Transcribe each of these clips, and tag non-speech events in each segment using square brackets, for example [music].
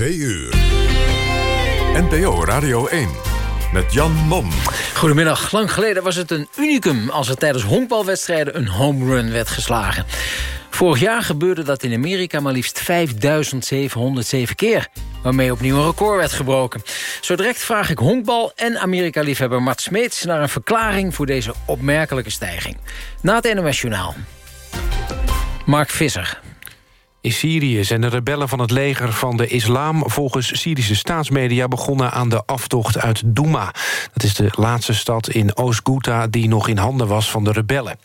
2 uur. NPO Radio 1 met Jan Mom. Goedemiddag. Lang geleden was het een unicum... als er tijdens honkbalwedstrijden een home run werd geslagen. Vorig jaar gebeurde dat in Amerika maar liefst 5707 keer. Waarmee opnieuw een record werd gebroken. Zo direct vraag ik honkbal- en Amerika-liefhebber Mart Smeets... naar een verklaring voor deze opmerkelijke stijging. Na het NOS Journaal. Mark Visser. In Syrië zijn de rebellen van het leger van de islam... volgens Syrische staatsmedia begonnen aan de aftocht uit Douma. Dat is de laatste stad in Oost-Ghouta die nog in handen was van de rebellen.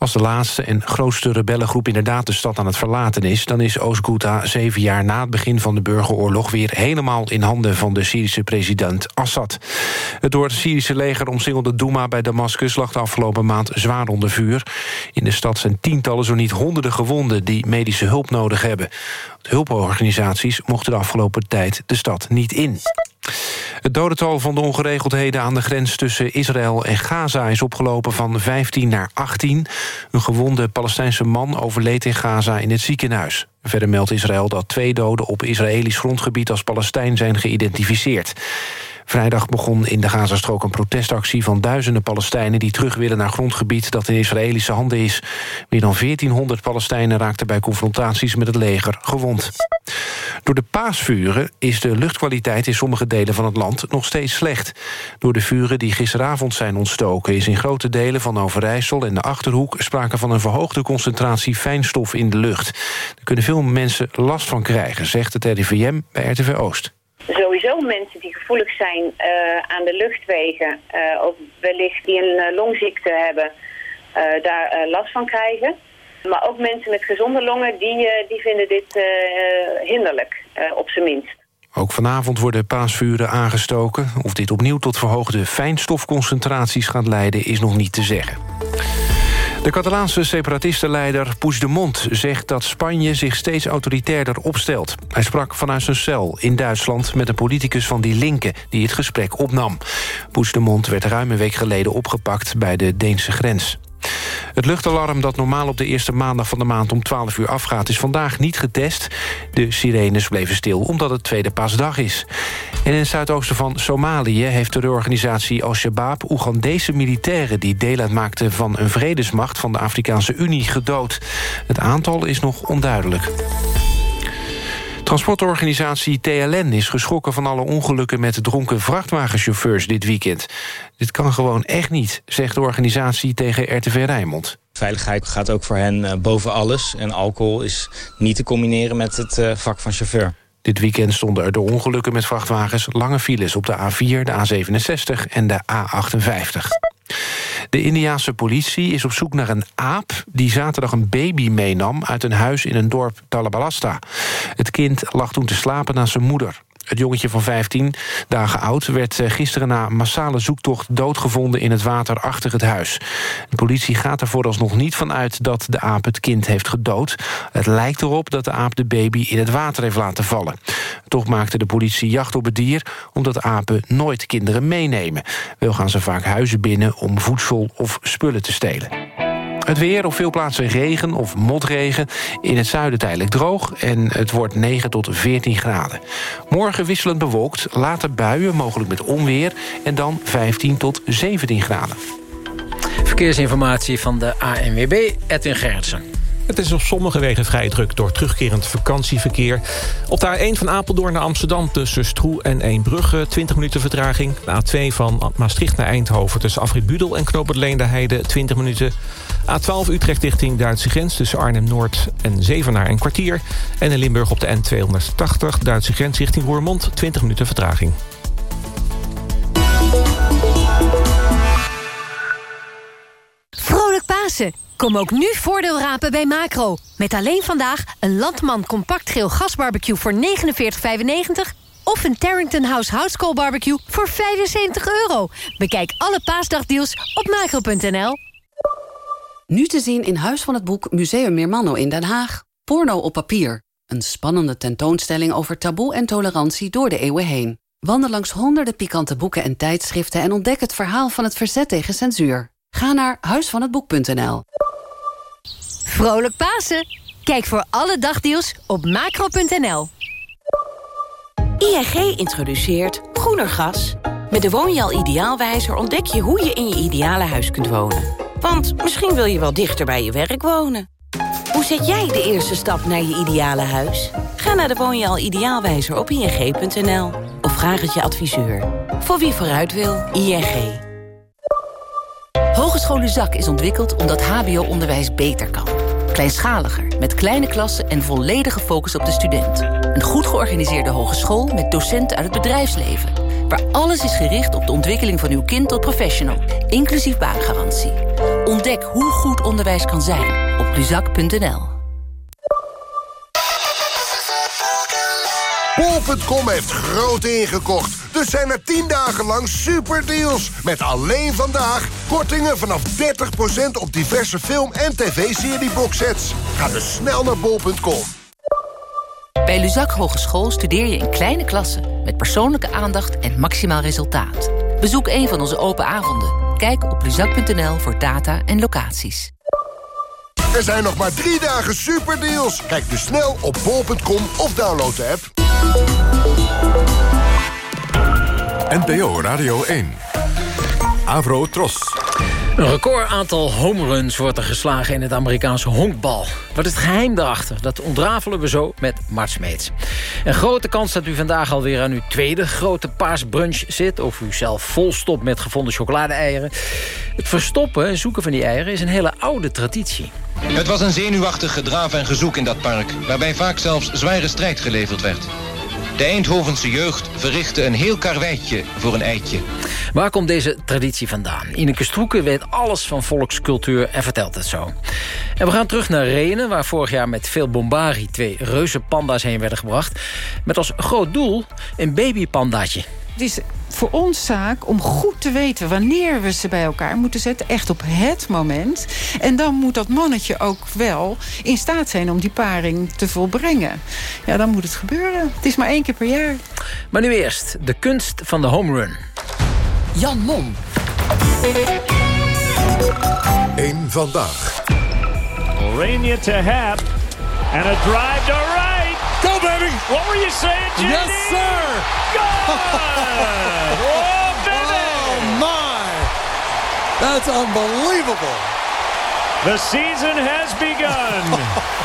Als de laatste en grootste rebellengroep inderdaad de stad aan het verlaten is... dan is Oost-Ghouta zeven jaar na het begin van de burgeroorlog... weer helemaal in handen van de Syrische president Assad. Het door het Syrische leger omsingelde Douma bij Damascus... lag de afgelopen maand zwaar onder vuur. In de stad zijn tientallen, zo niet honderden gewonden... die medische hulp nodig hebben. Hulporganisaties mochten de afgelopen tijd de stad niet in. Het dodental van de ongeregeldheden aan de grens tussen Israël en Gaza is opgelopen van 15 naar 18. Een gewonde Palestijnse man overleed in Gaza in het ziekenhuis. Verder meldt Israël dat twee doden op Israëlisch grondgebied als Palestijn zijn geïdentificeerd. Vrijdag begon in de Gazastrook een protestactie van duizenden Palestijnen... die terug willen naar grondgebied dat in Israëlische handen is. Meer dan 1400 Palestijnen raakten bij confrontaties met het leger gewond. Door de paasvuren is de luchtkwaliteit in sommige delen van het land nog steeds slecht. Door de vuren die gisteravond zijn ontstoken... is in grote delen van Overijssel en de Achterhoek... sprake van een verhoogde concentratie fijnstof in de lucht. Daar kunnen veel mensen last van krijgen, zegt het RIVM bij RTV Oost sowieso mensen gevoelig zijn uh, aan de luchtwegen... Uh, of wellicht die een uh, longziekte hebben, daar last van krijgen. Maar ook mensen met gezonde longen, die, die vinden dit hinderlijk, op zijn minst. Ook vanavond worden paasvuren aangestoken. Of dit opnieuw tot verhoogde fijnstofconcentraties gaat leiden... is nog niet te zeggen. De Catalaanse separatistenleider Puigdemont zegt dat Spanje zich steeds autoritairder opstelt. Hij sprak vanuit zijn cel in Duitsland met een politicus van Die Linke die het gesprek opnam. Puigdemont werd ruim een week geleden opgepakt bij de Deense grens. Het luchtalarm dat normaal op de eerste maandag van de maand om 12 uur afgaat... is vandaag niet getest. De sirenes bleven stil omdat het tweede paasdag is. En in het zuidoosten van Somalië heeft de terreurorganisatie Al-Shabaab... Oegandese militairen die deel uitmaakten van een vredesmacht... van de Afrikaanse Unie gedood. Het aantal is nog onduidelijk. Transportorganisatie TLN is geschrokken van alle ongelukken... met dronken vrachtwagenchauffeurs dit weekend. Dit kan gewoon echt niet, zegt de organisatie tegen RTV Rijnmond. Veiligheid gaat ook voor hen uh, boven alles. En alcohol is niet te combineren met het uh, vak van chauffeur. Dit weekend stonden er door ongelukken met vrachtwagens... lange files op de A4, de A67 en de A58. De Indiaanse politie is op zoek naar een aap... die zaterdag een baby meenam uit een huis in een dorp Talabalasta. Het kind lag toen te slapen naast zijn moeder. Het jongetje van 15 dagen oud werd eh, gisteren na massale zoektocht doodgevonden in het water achter het huis. De politie gaat er vooralsnog niet van uit dat de aap het kind heeft gedood. Het lijkt erop dat de aap de baby in het water heeft laten vallen. Toch maakte de politie jacht op het dier omdat apen nooit kinderen meenemen. Wel gaan ze vaak huizen binnen om voedsel of spullen te stelen. Het weer, op veel plaatsen regen of motregen. In het zuiden tijdelijk droog en het wordt 9 tot 14 graden. Morgen wisselend bewolkt, later buien, mogelijk met onweer... en dan 15 tot 17 graden. Verkeersinformatie van de ANWB, Edwin Gerritsen. Het is op sommige wegen vrij druk door terugkerend vakantieverkeer. Op de A1 van Apeldoorn naar Amsterdam tussen Stroe en Eembrugge... 20 minuten vertraging. De A2 van Maastricht naar Eindhoven tussen Afrit Budel en Knoop Leende Heide 20 minuten. A12 Utrecht richting Duitse grens tussen Arnhem-Noord en Zevenaar en kwartier. En in Limburg op de N280 Duitse grens richting Roermond 20 minuten vertraging. Kom ook nu voordeel rapen bij Macro. Met alleen vandaag een Landman compact geel gasbarbecue voor 49,95... of een Terrington House Houtskool barbecue voor 75 euro. Bekijk alle paasdagdeals op macro.nl. Nu te zien in Huis van het Boek Museum Meermanno in Den Haag. Porno op papier. Een spannende tentoonstelling over taboe en tolerantie door de eeuwen heen. Wandel langs honderden pikante boeken en tijdschriften... en ontdek het verhaal van het verzet tegen censuur. Ga naar huisvanhetboek.nl. Vrolijk Pasen! Kijk voor alle dagdeals op macro.nl. ING introduceert groener gas. Met de Woonjaal Ideaalwijzer ontdek je hoe je in je ideale huis kunt wonen. Want misschien wil je wel dichter bij je werk wonen. Hoe zet jij de eerste stap naar je ideale huis? Ga naar de Woonjaal Ideaalwijzer op ing.nl. Of vraag het je adviseur. Voor wie vooruit wil, ING. Hogeschool Zak is ontwikkeld omdat hbo-onderwijs beter kan. Kleinschaliger, met kleine klassen en volledige focus op de student. Een goed georganiseerde hogeschool met docenten uit het bedrijfsleven. Waar alles is gericht op de ontwikkeling van uw kind tot professional. Inclusief baangarantie. Ontdek hoe goed onderwijs kan zijn op luzak.nl. Bol.com heeft groot ingekocht. Dus zijn er 10 dagen lang superdeals. Met alleen vandaag kortingen vanaf 30% op diverse film- en tv-serieboxsets. Ga dus snel naar bol.com. Bij Luzak Hogeschool studeer je in kleine klassen... met persoonlijke aandacht en maximaal resultaat. Bezoek een van onze open avonden. Kijk op luzak.nl voor data en locaties. Er zijn nog maar drie dagen superdeals. Kijk dus snel op bol.com of download de app. NPO Radio 1. Avro Tros. Een record aantal homeruns wordt er geslagen in het Amerikaanse honkbal. Wat is het geheim daarachter? Dat ontrafelen we zo met Mart Smeets. Een grote kans dat u vandaag alweer aan uw tweede grote paasbrunch zit... of u zelf vol stopt met gevonden chocolade-eieren. Het verstoppen en zoeken van die eieren is een hele oude traditie. Het was een zenuwachtig gedraaf en gezoek in dat park... waarbij vaak zelfs zware strijd geleverd werd. De Eindhovense jeugd verrichtte een heel karweitje voor een eitje. Waar komt deze traditie vandaan? Ineke Stroeken weet alles van volkscultuur en vertelt het zo. En we gaan terug naar Renen, waar vorig jaar met veel bombari... twee reuze panda's heen werden gebracht. Met als groot doel een babypandaatje. Het is voor ons zaak om goed te weten wanneer we ze bij elkaar moeten zetten. Echt op het moment. En dan moet dat mannetje ook wel in staat zijn om die paring te volbrengen. Ja, dan moet het gebeuren. Het is maar één keer per jaar. Maar nu eerst de kunst van de home run. Jan Mom. Eén vandaag. Rainier to Hap. And a drive to right. Baby! What were you saying, JD? Yes, sir! Good! oh, baby! Oh, my! That's unbelievable. The season has begun. [laughs]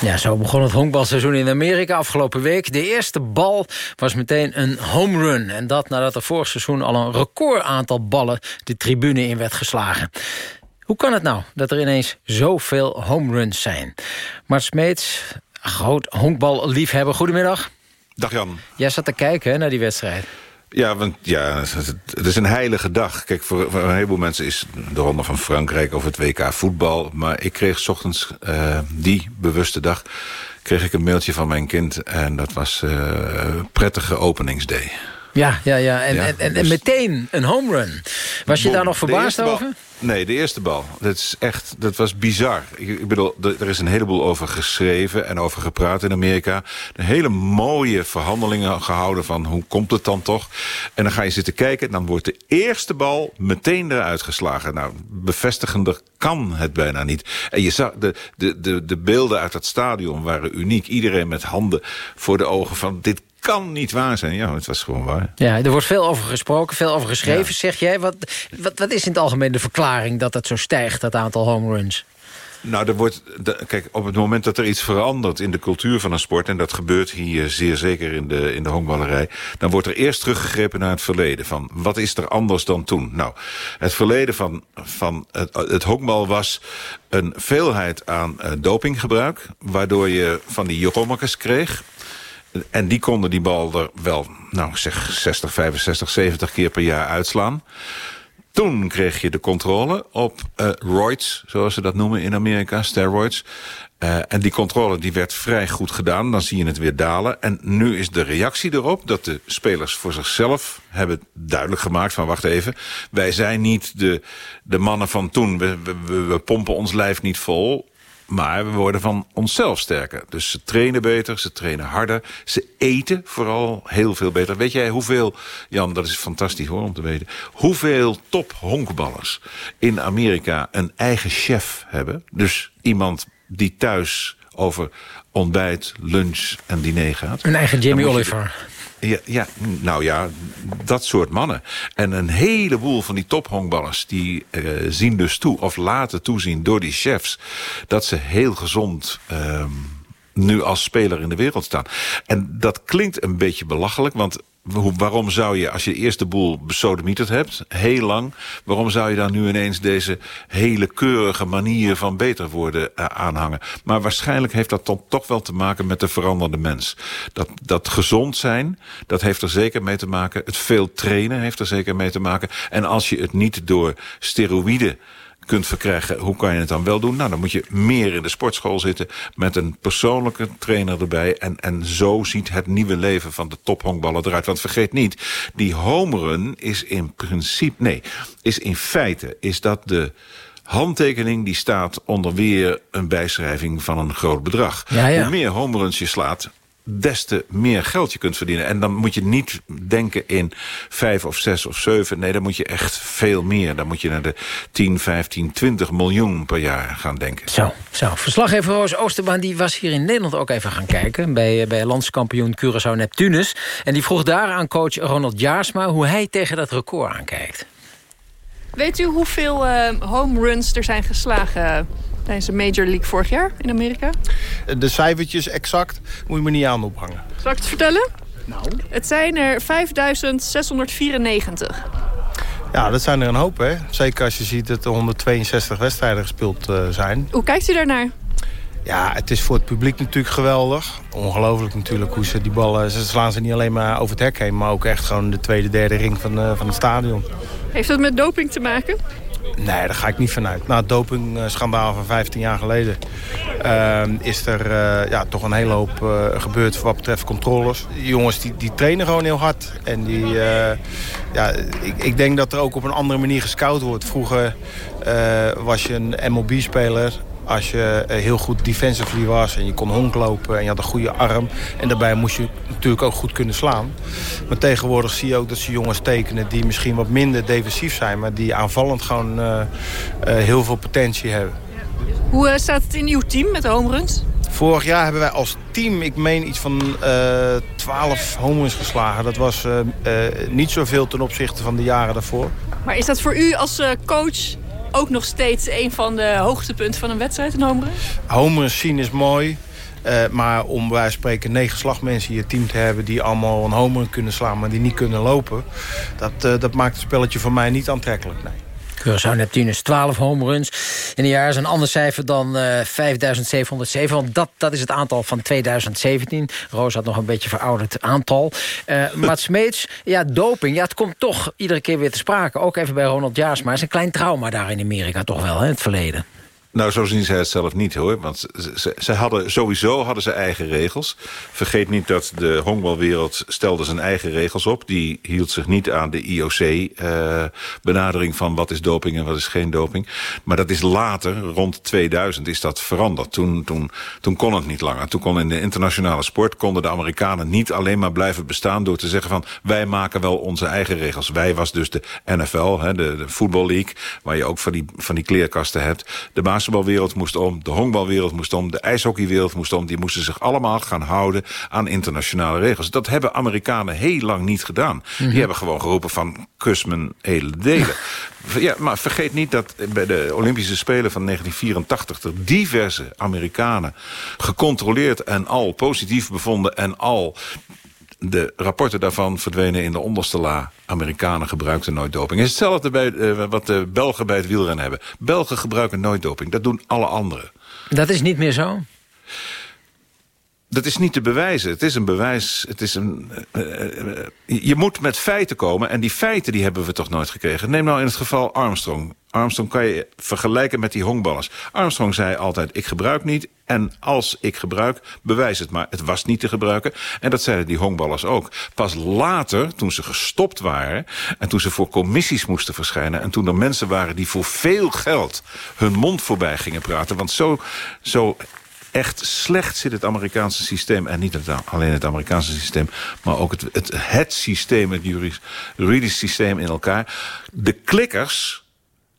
Ja, zo begon het honkbalseizoen in Amerika afgelopen week. De eerste bal was meteen een home run. En dat nadat er vorig seizoen al een record aantal ballen de tribune in werd geslagen. Hoe kan het nou dat er ineens zoveel home runs zijn? Mart Smeets, groot honkballiefhebber, goedemiddag. Dag Jan. Jij zat te kijken hè, naar die wedstrijd. Ja, want ja, het is een heilige dag. Kijk, voor, voor een heleboel mensen is de Ronde van Frankrijk of het WK voetbal. Maar ik kreeg s ochtends uh, die bewuste dag kreeg ik een mailtje van mijn kind. En dat was uh, prettige openingsday. Ja, ja, ja. En, ja, en, en, dus... meteen een home run. Was je daar nog verbaasd over? Nee, de eerste bal. Dat, is echt, dat was bizar. Ik, bedoel, er is een heleboel over geschreven en over gepraat in Amerika. Hele mooie verhandelingen gehouden van hoe komt het dan toch? En dan ga je zitten kijken en dan wordt de eerste bal meteen eruit geslagen. Nou, bevestigender kan het bijna niet. En je zag, de, de, de, de beelden uit dat stadion waren uniek. Iedereen met handen voor de ogen van dit kan niet waar zijn. Ja, het was gewoon waar. Ja, er wordt veel over gesproken, veel over geschreven, ja. zeg jij. Wat, wat, wat is in het algemeen de verklaring dat het zo stijgt, dat aantal home runs? Nou, er wordt, de, kijk, op het moment dat er iets verandert in de cultuur van een sport... en dat gebeurt hier zeer zeker in de, in de honkballerij... dan wordt er eerst teruggegrepen naar het verleden. Van wat is er anders dan toen? Nou, het verleden van, van het, het honkbal was een veelheid aan uh, dopinggebruik... waardoor je van die jommekes kreeg... En die konden die bal er wel, nou zeg 60, 65, 70 keer per jaar uitslaan. Toen kreeg je de controle op uh, roids, zoals ze dat noemen in Amerika, steroids. Uh, en die controle die werd vrij goed gedaan. Dan zie je het weer dalen. En nu is de reactie erop dat de spelers voor zichzelf hebben duidelijk gemaakt van wacht even. Wij zijn niet de, de mannen van toen. We, we, we pompen ons lijf niet vol. Maar we worden van onszelf sterker. Dus ze trainen beter, ze trainen harder. Ze eten vooral heel veel beter. Weet jij hoeveel, Jan, dat is fantastisch hoor om te weten... hoeveel top honkballers in Amerika een eigen chef hebben? Dus iemand die thuis over ontbijt, lunch en diner gaat. Een eigen Jamie Oliver. Ja, ja, nou ja, dat soort mannen. En een heleboel van die tophongballers... die uh, zien dus toe, of laten toezien door die chefs... dat ze heel gezond... Uh, nu als speler in de wereld staan. En dat klinkt een beetje belachelijk, want waarom zou je, als je eerst de boel besodemieterd hebt, heel lang... waarom zou je dan nu ineens deze hele keurige manier van beter worden uh, aanhangen? Maar waarschijnlijk heeft dat dan toch wel te maken met de veranderde mens. Dat, dat gezond zijn, dat heeft er zeker mee te maken. Het veel trainen heeft er zeker mee te maken. En als je het niet door steroïden kunt verkrijgen, hoe kan je het dan wel doen? Nou, dan moet je meer in de sportschool zitten... met een persoonlijke trainer erbij. En, en zo ziet het nieuwe leven van de tophongballen eruit. Want vergeet niet, die homeren is in principe... nee, is in feite is dat de handtekening die staat onder weer een bijschrijving van een groot bedrag. Ja, ja. Hoe meer homeruns je slaat, des te meer geld je kunt verdienen. En dan moet je niet denken in vijf of zes of zeven. Nee, dan moet je echt veel meer. Dan moet je naar de 10, 15, 20 miljoen per jaar gaan denken. Zo, zo. Verslaggever Roos Oosterbaan die was hier in Nederland ook even gaan kijken... bij, bij landskampioen Curaçao Neptunus. En die vroeg daar aan coach Ronald Jaarsma... hoe hij tegen dat record aankijkt. Weet u hoeveel uh, home runs er zijn geslagen tijdens de Major League vorig jaar in Amerika? De cijfertjes exact moet je me niet aan ophangen. Zal ik het vertellen? Nou. Het zijn er 5694. Ja, dat zijn er een hoop, hè. Zeker als je ziet dat er 162 wedstrijden gespeeld uh, zijn. Hoe kijkt u daarnaar? Ja, het is voor het publiek natuurlijk geweldig. Ongelooflijk natuurlijk hoe ze die ballen... Ze slaan ze niet alleen maar over het hek heen... maar ook echt gewoon de tweede, derde ring van, uh, van het stadion. Heeft dat met doping te maken? Nee, daar ga ik niet vanuit. Na het dopingschandaal van 15 jaar geleden... Uh, is er uh, ja, toch een hele hoop uh, gebeurd wat betreft controles. Jongens die, die trainen gewoon heel hard. En die, ja, ik, ik, denk dat er ook op een andere manier gescout wordt. Vroeger was je een MLB-speler als je heel goed defensively was en je kon honk lopen en je had een goede arm. En daarbij moest je natuurlijk ook goed kunnen slaan. Maar tegenwoordig zie je ook dat ze jongens tekenen die misschien wat minder defensief zijn... maar die aanvallend gewoon uh, uh, heel veel potentie hebben. Hoe uh, staat het in uw team met de homeruns? Vorig jaar hebben wij als team, ik meen iets van uh, 12 homeruns geslagen. Dat was uh, uh, niet zoveel ten opzichte van de jaren daarvoor. Maar is dat voor u als coach ook nog steeds een van de hoogtepunten van een wedstrijd, een homerun? Homeruns zien is mooi. Uh, maar om wij spreken negen slagmensen in je team te hebben... die allemaal een homerun kunnen slaan, maar die niet kunnen lopen... dat, uh, dat maakt het spelletje voor mij niet aantrekkelijk, nee. Curaçao Neptunus, 12 homeruns. In een jaar is een ander cijfer dan uh, 5707. Want dat, dat is het aantal van 2017. Roos had nog een beetje verouderd aantal. Uh, Mats [laughs] Smeets, ja, doping. Ja, het komt toch iedere keer weer te sprake. Ook even bij Ronald Jaarsma. Het is een klein trauma daar in Amerika toch wel, hè, het verleden. Nou, zo zien zij het zelf niet, hoor. Want ze, ze, hadden, sowieso hadden ze eigen regels. Vergeet niet dat de honkbalwereld stelde zijn eigen regels op. Die hield zich niet aan de IOC-benadering uh, van wat is doping en wat is geen doping. Maar dat is later, rond 2000, is dat veranderd. Toen, toen, toen kon het niet langer. Toen kon in de internationale sport konden de Amerikanen niet alleen maar blijven bestaan... door te zeggen van, wij maken wel onze eigen regels. Wij was dus de NFL, hè, de, de Football League... waar je ook van die, van die kleerkasten hebt. De basketbalwereld moest om, de honkbalwereld moest om... de ijshockeywereld moest om. Die moesten zich allemaal gaan houden aan internationale regels. Dat hebben Amerikanen heel lang niet gedaan. Mm -hmm. Die hebben gewoon geroepen van kus mijn hele delen. [laughs] ja, maar vergeet niet dat bij de Olympische Spelen van 1984... er diverse Amerikanen gecontroleerd en al positief bevonden... en al de rapporten daarvan verdwenen in de onderste la. Amerikanen gebruikten nooit doping. Het is hetzelfde bij, uh, wat de Belgen bij het wielrennen hebben. Belgen gebruiken nooit doping. Dat doen alle anderen. Dat is niet meer zo? Dat is niet te bewijzen. Het is een bewijs. Het is een, uh, uh, je moet met feiten komen. En die feiten die hebben we toch nooit gekregen. Neem nou in het geval Armstrong. Armstrong kan je vergelijken met die honkballers. Armstrong zei altijd, ik gebruik niet. En als ik gebruik, bewijs het maar. Het was niet te gebruiken. En dat zeiden die honkballers ook. Pas later, toen ze gestopt waren... en toen ze voor commissies moesten verschijnen... en toen er mensen waren die voor veel geld hun mond voorbij gingen praten... want zo, zo echt slecht zit het Amerikaanse systeem. En niet alleen het Amerikaanse systeem, maar ook het, het, het systeem, het juridisch systeem in elkaar. De klikkers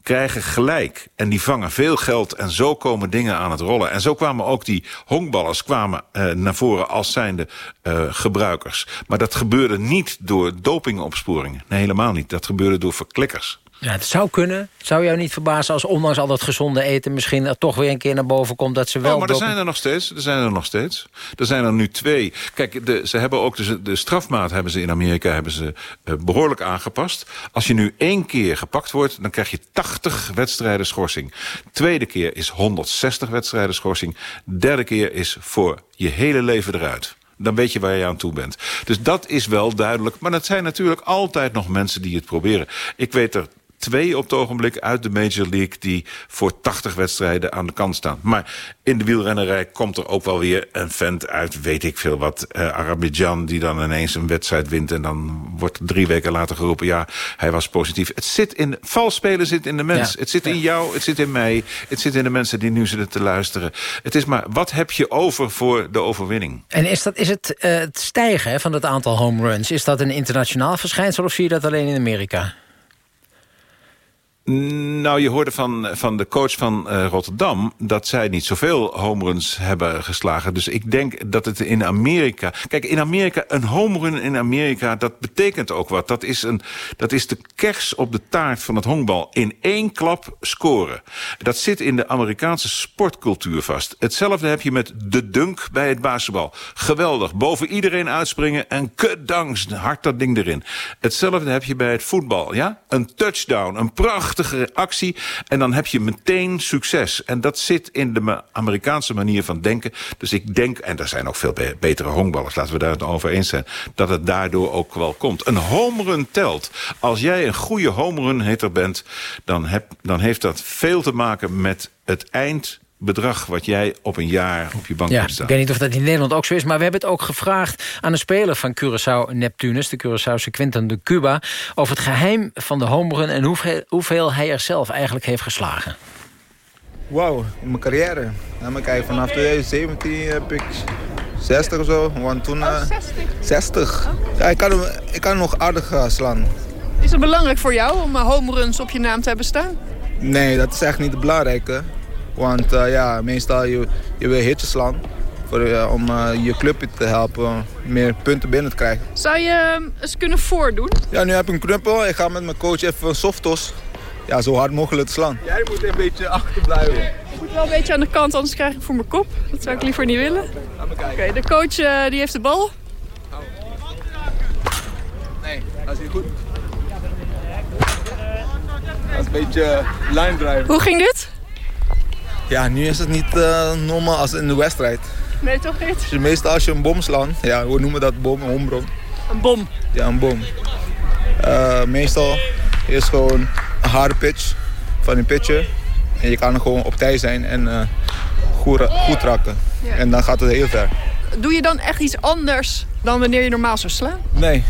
krijgen gelijk. En die vangen veel geld en zo komen dingen aan het rollen. En zo kwamen ook die honkballers kwamen, uh, naar voren als zijnde uh, gebruikers. Maar dat gebeurde niet door dopingopsporingen. Nee, helemaal niet. Dat gebeurde door verklikkers. Ja, het zou kunnen. Zou jou niet verbazen als ondanks al dat gezonde eten... misschien er toch weer een keer naar boven komt dat ze wel... Oh, maar er zijn er nog steeds. Er zijn er nog steeds. Er zijn er nu twee. Kijk, de, ze hebben ook de, de strafmaat hebben ze in Amerika hebben ze, uh, behoorlijk aangepast. Als je nu één keer gepakt wordt, dan krijg je 80 wedstrijden schorsing. Tweede keer is 160 wedstrijden schorsing. Derde keer is voor je hele leven eruit dan weet je waar je aan toe bent. Dus dat is wel duidelijk. Maar dat zijn natuurlijk altijd nog mensen die het proberen. Ik weet er twee op het ogenblik uit de Major League... die voor 80 wedstrijden aan de kant staan. Maar in de wielrennerij komt er ook wel weer een vent uit... weet ik veel wat, uh, die dan ineens een wedstrijd wint... en dan wordt drie weken later geroepen... ja, hij was positief. Het zit in, vals spelen zit in de mens. Ja. Het zit in jou, het zit in mij. Het zit in de mensen die nu zitten te luisteren. Het is maar, wat heb je over voor de overwinning? En is, dat, is het, uh, het stijgen van het aantal home runs... is dat een internationaal verschijnsel of zie je dat alleen in Amerika? Nou, je hoorde van, van de coach van uh, Rotterdam... dat zij niet zoveel homeruns hebben geslagen. Dus ik denk dat het in Amerika... Kijk, in Amerika, een homerun in Amerika, dat betekent ook wat. Dat is, een, dat is de kers op de taart van het honkbal. In één klap scoren. Dat zit in de Amerikaanse sportcultuur vast. Hetzelfde heb je met de dunk bij het basketbal. Geweldig, boven iedereen uitspringen en kudangs, hard dat ding erin. Hetzelfde heb je bij het voetbal, ja? Een touchdown, een pracht en dan heb je meteen succes. En dat zit in de Amerikaanse manier van denken. Dus ik denk, en er zijn ook veel betere honkballers, laten we daar het over eens zijn, dat het daardoor ook wel komt. Een homerun telt. Als jij een goede homerun hitter bent, dan, heb, dan heeft dat veel te maken met het eind bedrag wat jij op een jaar op je bank ja, hebt staan. Ik weet niet of dat in Nederland ook zo is... maar we hebben het ook gevraagd aan een speler van Curaçao Neptunus... de Curaçaose Quinten de Cuba... over het geheim van de homerun... en hoeveel, hoeveel hij er zelf eigenlijk heeft geslagen. Wauw, in mijn carrière. Vanaf 2017 heb ik 60 of zo. Want toen, uh, oh, 60? 60. Ja, ik kan, ik kan nog aardig uh, slaan. Is het belangrijk voor jou om homeruns op je naam te hebben staan? Nee, dat is echt niet het belangrijke. Want uh, ja, meestal je, je wil hitjes slaan. Voor, uh, om uh, je clubje te helpen meer punten binnen te krijgen. Zou je eens kunnen voordoen? Ja, nu heb ik een knuppel. Ik ga met mijn coach even een softos. Ja, zo hard mogelijk te slaan. Jij moet een beetje achterblijven. Ik moet wel een beetje aan de kant, anders krijg ik voor mijn kop. Dat zou ik liever niet willen. Oké, okay, de coach die heeft de bal. Nee, dat is niet goed. Dat is een beetje line drive. Hoe ging dit? Ja, nu is het niet uh, normaal als in de wedstrijd. Nee, toch niet? Dus meestal als je een bom slaat, ja, we noemen dat bom, een hombrom. Een bom? Ja, een bom. Uh, meestal is gewoon een harde pitch van een pitcher. En je kan er gewoon op tijd zijn en uh, goed, goed raken. Ja. En dan gaat het heel ver. Doe je dan echt iets anders dan wanneer je normaal zou slaan? Nee,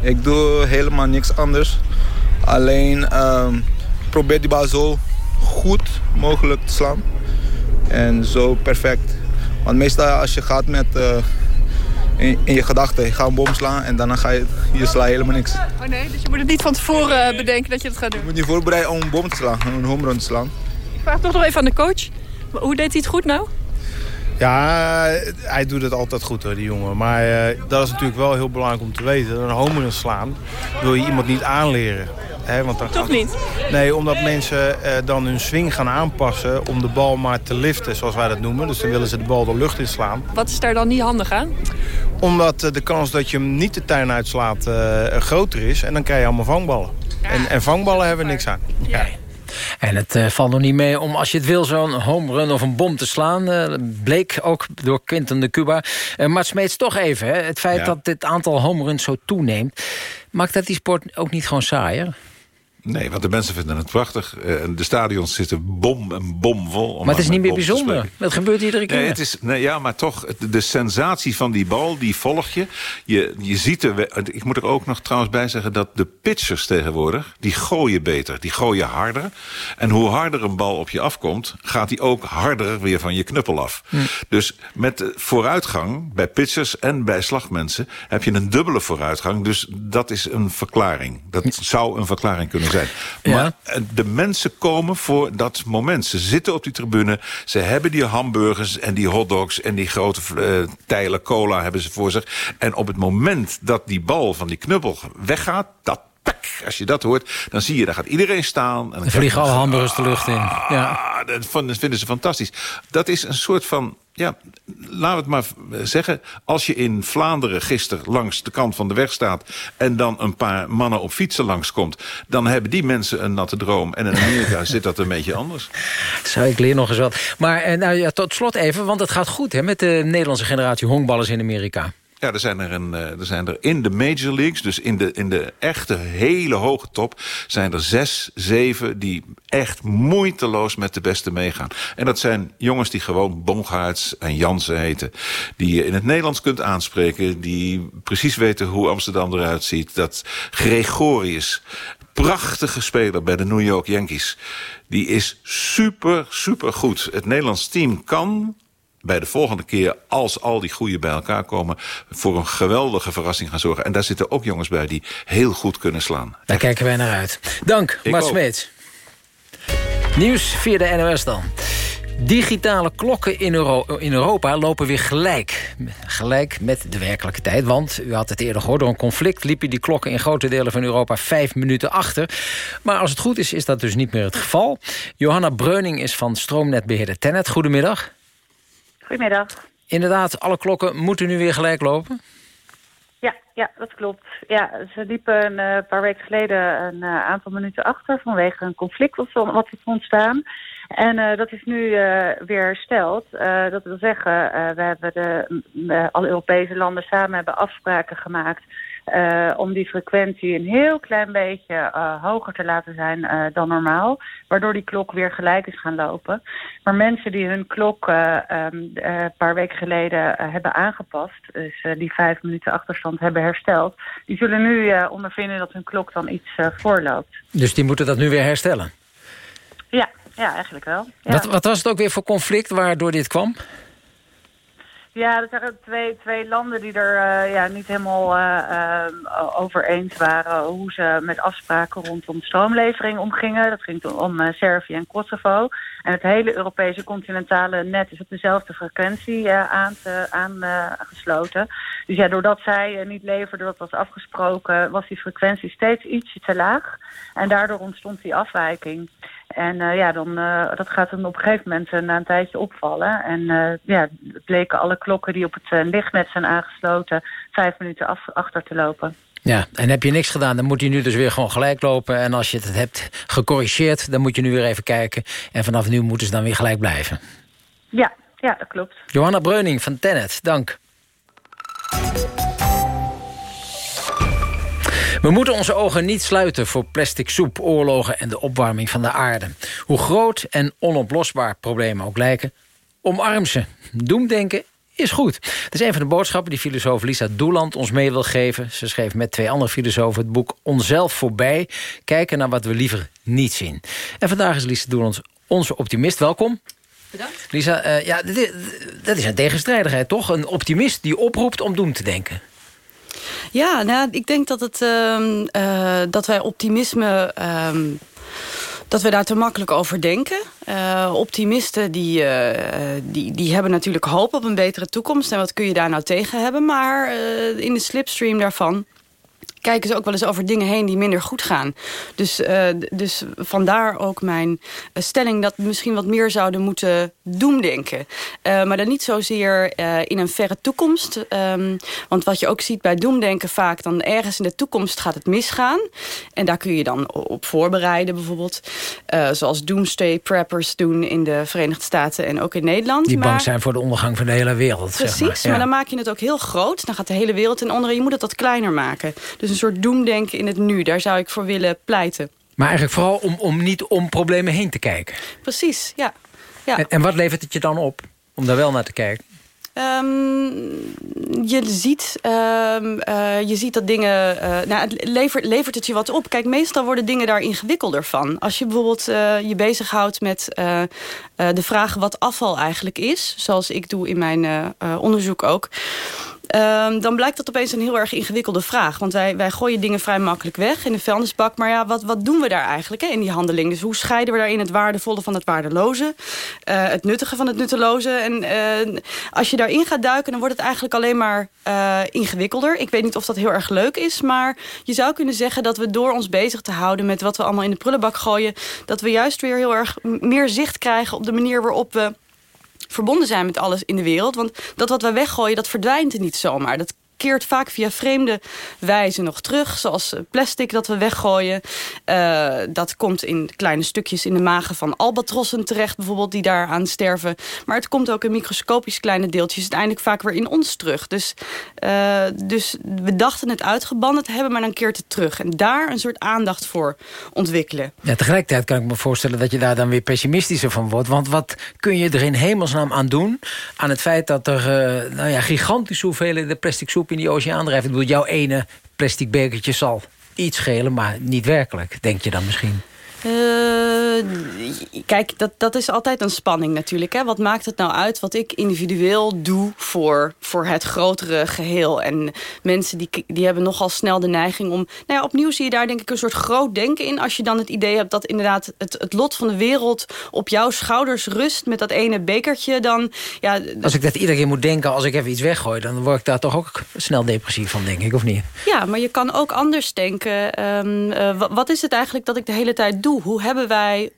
ik doe helemaal niks anders. Alleen uh, probeer die bal zo goed mogelijk te slaan. En zo perfect. Want meestal als je gaat met uh, in, in, je gedachten, je gaat een bom slaan en daarna ga je, je sla helemaal niks. Oh nee, dus je moet het niet van tevoren bedenken dat je het gaat doen? Je moet je voorbereiden om een bom te slaan, een home run te slaan. Ik vraag toch nog even aan de coach. Hoe deed hij het goed nou? Ja, hij doet het altijd goed hoor, die jongen. Maar uh, dat is natuurlijk wel heel belangrijk om te weten. Een home run slaan wil je iemand niet aanleren. He, want dan Toch niet? Nee, omdat mensen uh, dan hun swing gaan aanpassen om de bal maar te liften, zoals wij dat noemen. Dus dan willen ze de bal de lucht inslaan. Wat is daar dan niet handig aan? Omdat uh, de kans dat je hem niet de tuin uitslaat uh, groter is. En dan krijg je allemaal vangballen. Ja. En, en, vangballen hebben we niks aan. Ja. En het uh, valt nog niet mee om als je het wil zo'n home run of een bom te slaan. Uh, bleek ook door Quinten de Cuba. Uh, maar Smeets toch even. Hè, het feit ja. dat dit aantal home runs zo toeneemt. Maakt dat die sport ook niet gewoon saaier? Nee, want de mensen vinden het prachtig. De stadions zitten bom en bom vol. Maar het is niet meer bijzonder. Dat gebeurt iedere keer. Nee, het is, nee, ja, maar toch, de sensatie van die bal, die volg je. Je, je ziet er... Ik moet er ook nog trouwens bij zeggen... dat de pitchers tegenwoordig, die gooien beter. Die gooien harder. En hoe harder een bal op je afkomt... gaat die ook harder weer van je knuppel af. Hm. Dus met vooruitgang bij pitchers en bij slagmensen... heb je een dubbele vooruitgang. Dus dat is een verklaring. Dat zou een verklaring kunnen zijn. Zijn. Maar eh, de mensen komen voor dat moment. Ze zitten op die tribune, ze hebben die hamburgers en die hotdogs... en die grote uh, tijlen cola hebben ze voor zich. En op het moment dat die bal van die knuppel weggaat... dat als je dat hoort, dan zie je, daar gaat iedereen staan. En dan vliegen alle hamburgers de lucht in. Ja. Ah, dat vinden ze fantastisch. Dat is een soort van ja, laten we het maar zeggen... als je in Vlaanderen gisteren langs de kant van de weg staat... en dan een paar mannen op fietsen langskomt... dan hebben die mensen een natte droom. En in Amerika [laughs] zit dat een beetje anders. Zou ik leer nog eens wat. Maar eh, nou, ja, tot slot even, want het gaat goed hè, met de Nederlandse generatie honkballers in Amerika. Ja, er zijn er, een, eh, er zijn er in de major leagues, dus in de, in de echte hele hoge top... zijn er zes, zeven die echt moeiteloos met de beste meegaan. En dat zijn jongens die gewoon Bongaerts en Jansen heten. Die je in het Nederlands kunt aanspreken. Die precies weten hoe Amsterdam eruit ziet. Dat Gregorius, prachtige speler bij de New York Yankees. Die is super, super goed. Het Nederlands team kan bij de volgende keer, als al die goeie bij elkaar komen... voor een geweldige verrassing gaan zorgen. En daar zitten ook jongens bij die heel goed kunnen slaan. Daar kijken wij naar uit. Dank, Mart Smeets. Nieuws via de NOS dan. Digitale klokken in, in, Europa lopen weer gelijk. Gelijk met de werkelijke tijd. Want, u had het eerder gehoord, door een conflict... liepen die klokken in grote delen van Europa vijf minuten achter. Maar als het goed is, is dat dus niet meer het geval. Johanna Breuning is van stroomnetbeheerder Tennet. Goedemiddag. Goedemiddag. Inderdaad, alle klokken moeten nu weer gelijk lopen? Ja, ja dat klopt. Ja, ze liepen een uh, paar weken geleden een uh, aantal minuten achter... vanwege een conflict wat, wat is ontstaan. En uh, dat is nu weer hersteld. dat wil zeggen, we hebben de, alle Europese landen samen hebben afspraken gemaakt uh, om die frequentie een heel klein beetje uh, hoger te laten zijn uh, dan normaal. Waardoor die klok weer gelijk is gaan lopen. Maar mensen die hun klok um, een paar weken geleden hebben aangepast... dus die vijf minuten achterstand hebben hersteld... die zullen nu ondervinden dat hun klok dan iets voorloopt. Dus die moeten dat nu weer herstellen? Ja, ja eigenlijk wel. Ja. Wat, wat was het ook weer voor conflict waardoor dit kwam? Ja, er zijn twee, twee landen die er uh, ja, niet helemaal uh, over eens waren hoe ze met afspraken rondom stroomlevering omgingen. Dat ging om Servië en Kosovo. En het hele Europese continentale net is op dezelfde frequentie aangesloten. dus ja, doordat zij niet leverden, dat was afgesproken, was die frequentie steeds ietsje te laag. En daardoor ontstond die afwijking. En uh, ja, dan, uh, dat gaat dan op een gegeven moment uh, na een tijdje opvallen. En ja, bleken alle klokken die op het lichtnet zijn aangesloten... vijf minuten af, achter te lopen. Ja, en heb je niks gedaan, dan moet je nu dus weer gewoon gelijk lopen. En als je het hebt gecorrigeerd, dan moet je nu weer even kijken. En vanaf nu moeten ze dan weer gelijk blijven. Ja, ja dat klopt. Johanna Breuning van Tennet, dank. We moeten onze ogen niet sluiten voor plastic soep, oorlogen en de opwarming van de aarde. Hoe groot en onoplosbaar problemen ook lijken, omarm ze. Doemdenken is goed. Het is een van de boodschappen die filosoof Lisa Doeland ons mee wil geven. Ze schreef met twee andere filosofen het boek Onzelf voorbij. Kijken naar wat we liever niet zien. En vandaag is Lisa Doeland onze optimist. Welkom. Bedankt. Lisa, uh, ja, dat is een tegenstrijdigheid, toch? Een optimist die oproept om doem te denken. Ja, nou, ik denk dat, het, uh, uh, dat wij optimisme... Uh, dat we daar te makkelijk over denken. Uh, optimisten die, uh, die, die hebben natuurlijk hoop op een betere toekomst. En wat kun je daar nou tegen hebben? Maar in de slipstream daarvan kijken ze ook wel eens over dingen heen die minder goed gaan. Dus, dus vandaar ook mijn stelling dat we misschien wat meer zouden moeten doemdenken. Uh, maar dan niet zozeer in een verre toekomst. Um, want wat je ook ziet bij doemdenken vaak... dan ergens in de toekomst gaat het misgaan. En daar kun je dan op voorbereiden bijvoorbeeld. zoals doomsday preppers doen in de Verenigde Staten en ook in Nederland. Die bang zijn voor de ondergang van de hele wereld. Precies, zeg maar. Ja. maar dan maak je het ook heel groot. Dan gaat de hele wereld in onder. Je moet het wat kleiner maken. Dus een soort doemdenken in het nu. Daar zou ik voor willen pleiten. Maar eigenlijk vooral om, om niet om problemen heen te kijken. Precies, ja. Ja. En, en wat levert het je dan op om daar wel naar te kijken? Um, je, ziet, um, uh, je ziet dat dingen... Uh, nou, het levert, levert het je wat op. Kijk, meestal worden dingen daar ingewikkelder van. Als je bijvoorbeeld uh, je bezighoudt met de vraag wat afval eigenlijk is... zoals ik doe in mijn onderzoek ook Ehm, dan blijkt dat opeens een heel erg ingewikkelde vraag. Want wij, wij gooien dingen vrij makkelijk weg in de vuilnisbak. Maar ja, wat, wat doen we daar eigenlijk hè, in die handeling? Dus hoe scheiden we daarin het waardevolle van het waardeloze? Uh, het nuttige van het nutteloze? En uh, als je daarin gaat duiken, dan wordt het eigenlijk alleen maar uh, ingewikkelder. Ik weet niet of dat heel erg leuk is. Maar je zou kunnen zeggen dat we door ons bezig te houden... met wat we allemaal in de prullenbak gooien... dat we juist weer heel erg meer zicht krijgen op de manier waarop we verbonden zijn met alles in de wereld. Want dat wat wij weggooien, dat verdwijnt er niet zomaar. Dat keert vaak via vreemde wijzen nog terug. Zoals plastic dat we weggooien. Uh, dat komt in kleine stukjes in de magen van albatrossen terecht. Bijvoorbeeld die daaraan sterven. Maar het komt ook in microscopisch kleine deeltjes. Uiteindelijk vaak weer in ons terug. Dus, uh, dus we dachten het uitgebannen te hebben. Maar dan keert het terug. En daar een soort aandacht voor ontwikkelen. Ja, tegelijkertijd kan ik me voorstellen dat je daar dan weer pessimistischer van wordt. Want wat kun je er in hemelsnaam aan doen? Aan het feit dat er nou ja, gigantische hoeveelheden plastic soep in die oceaan drijft. Ik bedoel, jouw ene plastic bekertje zal iets schelen, maar niet werkelijk, denk je dan misschien? Uh, kijk, dat, dat is altijd een spanning natuurlijk. Hè? Wat maakt het nou uit wat ik individueel doe voor, voor het grotere geheel? En mensen die, die hebben nogal snel de neiging om... Nou ja, opnieuw zie je daar denk ik een soort groot denken in... als je dan het idee hebt dat inderdaad het, het lot van de wereld... op jouw schouders rust met dat ene bekertje, dan... Ja, als ik dat iedere keer moet denken als ik even iets weggooi... dan word ik daar toch ook snel depressief van, denk ik, of niet? Ja, maar je kan ook anders denken. Um, uh, wat is het eigenlijk dat ik de hele tijd doe? Hoe hebben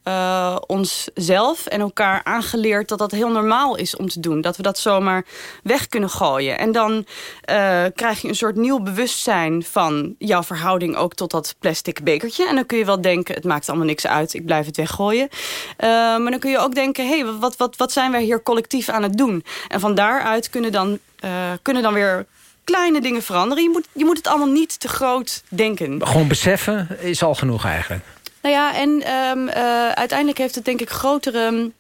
uh, onszelf en elkaar aangeleerd dat dat heel normaal is om te doen? Dat we dat zomaar weg kunnen gooien. En dan uh, krijg je een soort nieuw bewustzijn van jouw verhouding ook tot dat plastic bekertje. En dan kun je wel denken, het maakt allemaal niks uit, ik blijf het weggooien. Uh, maar dan kun je ook denken, hé, hey, wat, wat, wat zijn wij hier collectief aan het doen? En van daaruit kunnen dan, kunnen dan weer kleine dingen veranderen. Je moet, je moet het allemaal niet te groot denken. Gewoon beseffen is al genoeg eigenlijk. Nou ja, en um, uh, uiteindelijk heeft het denk ik grotere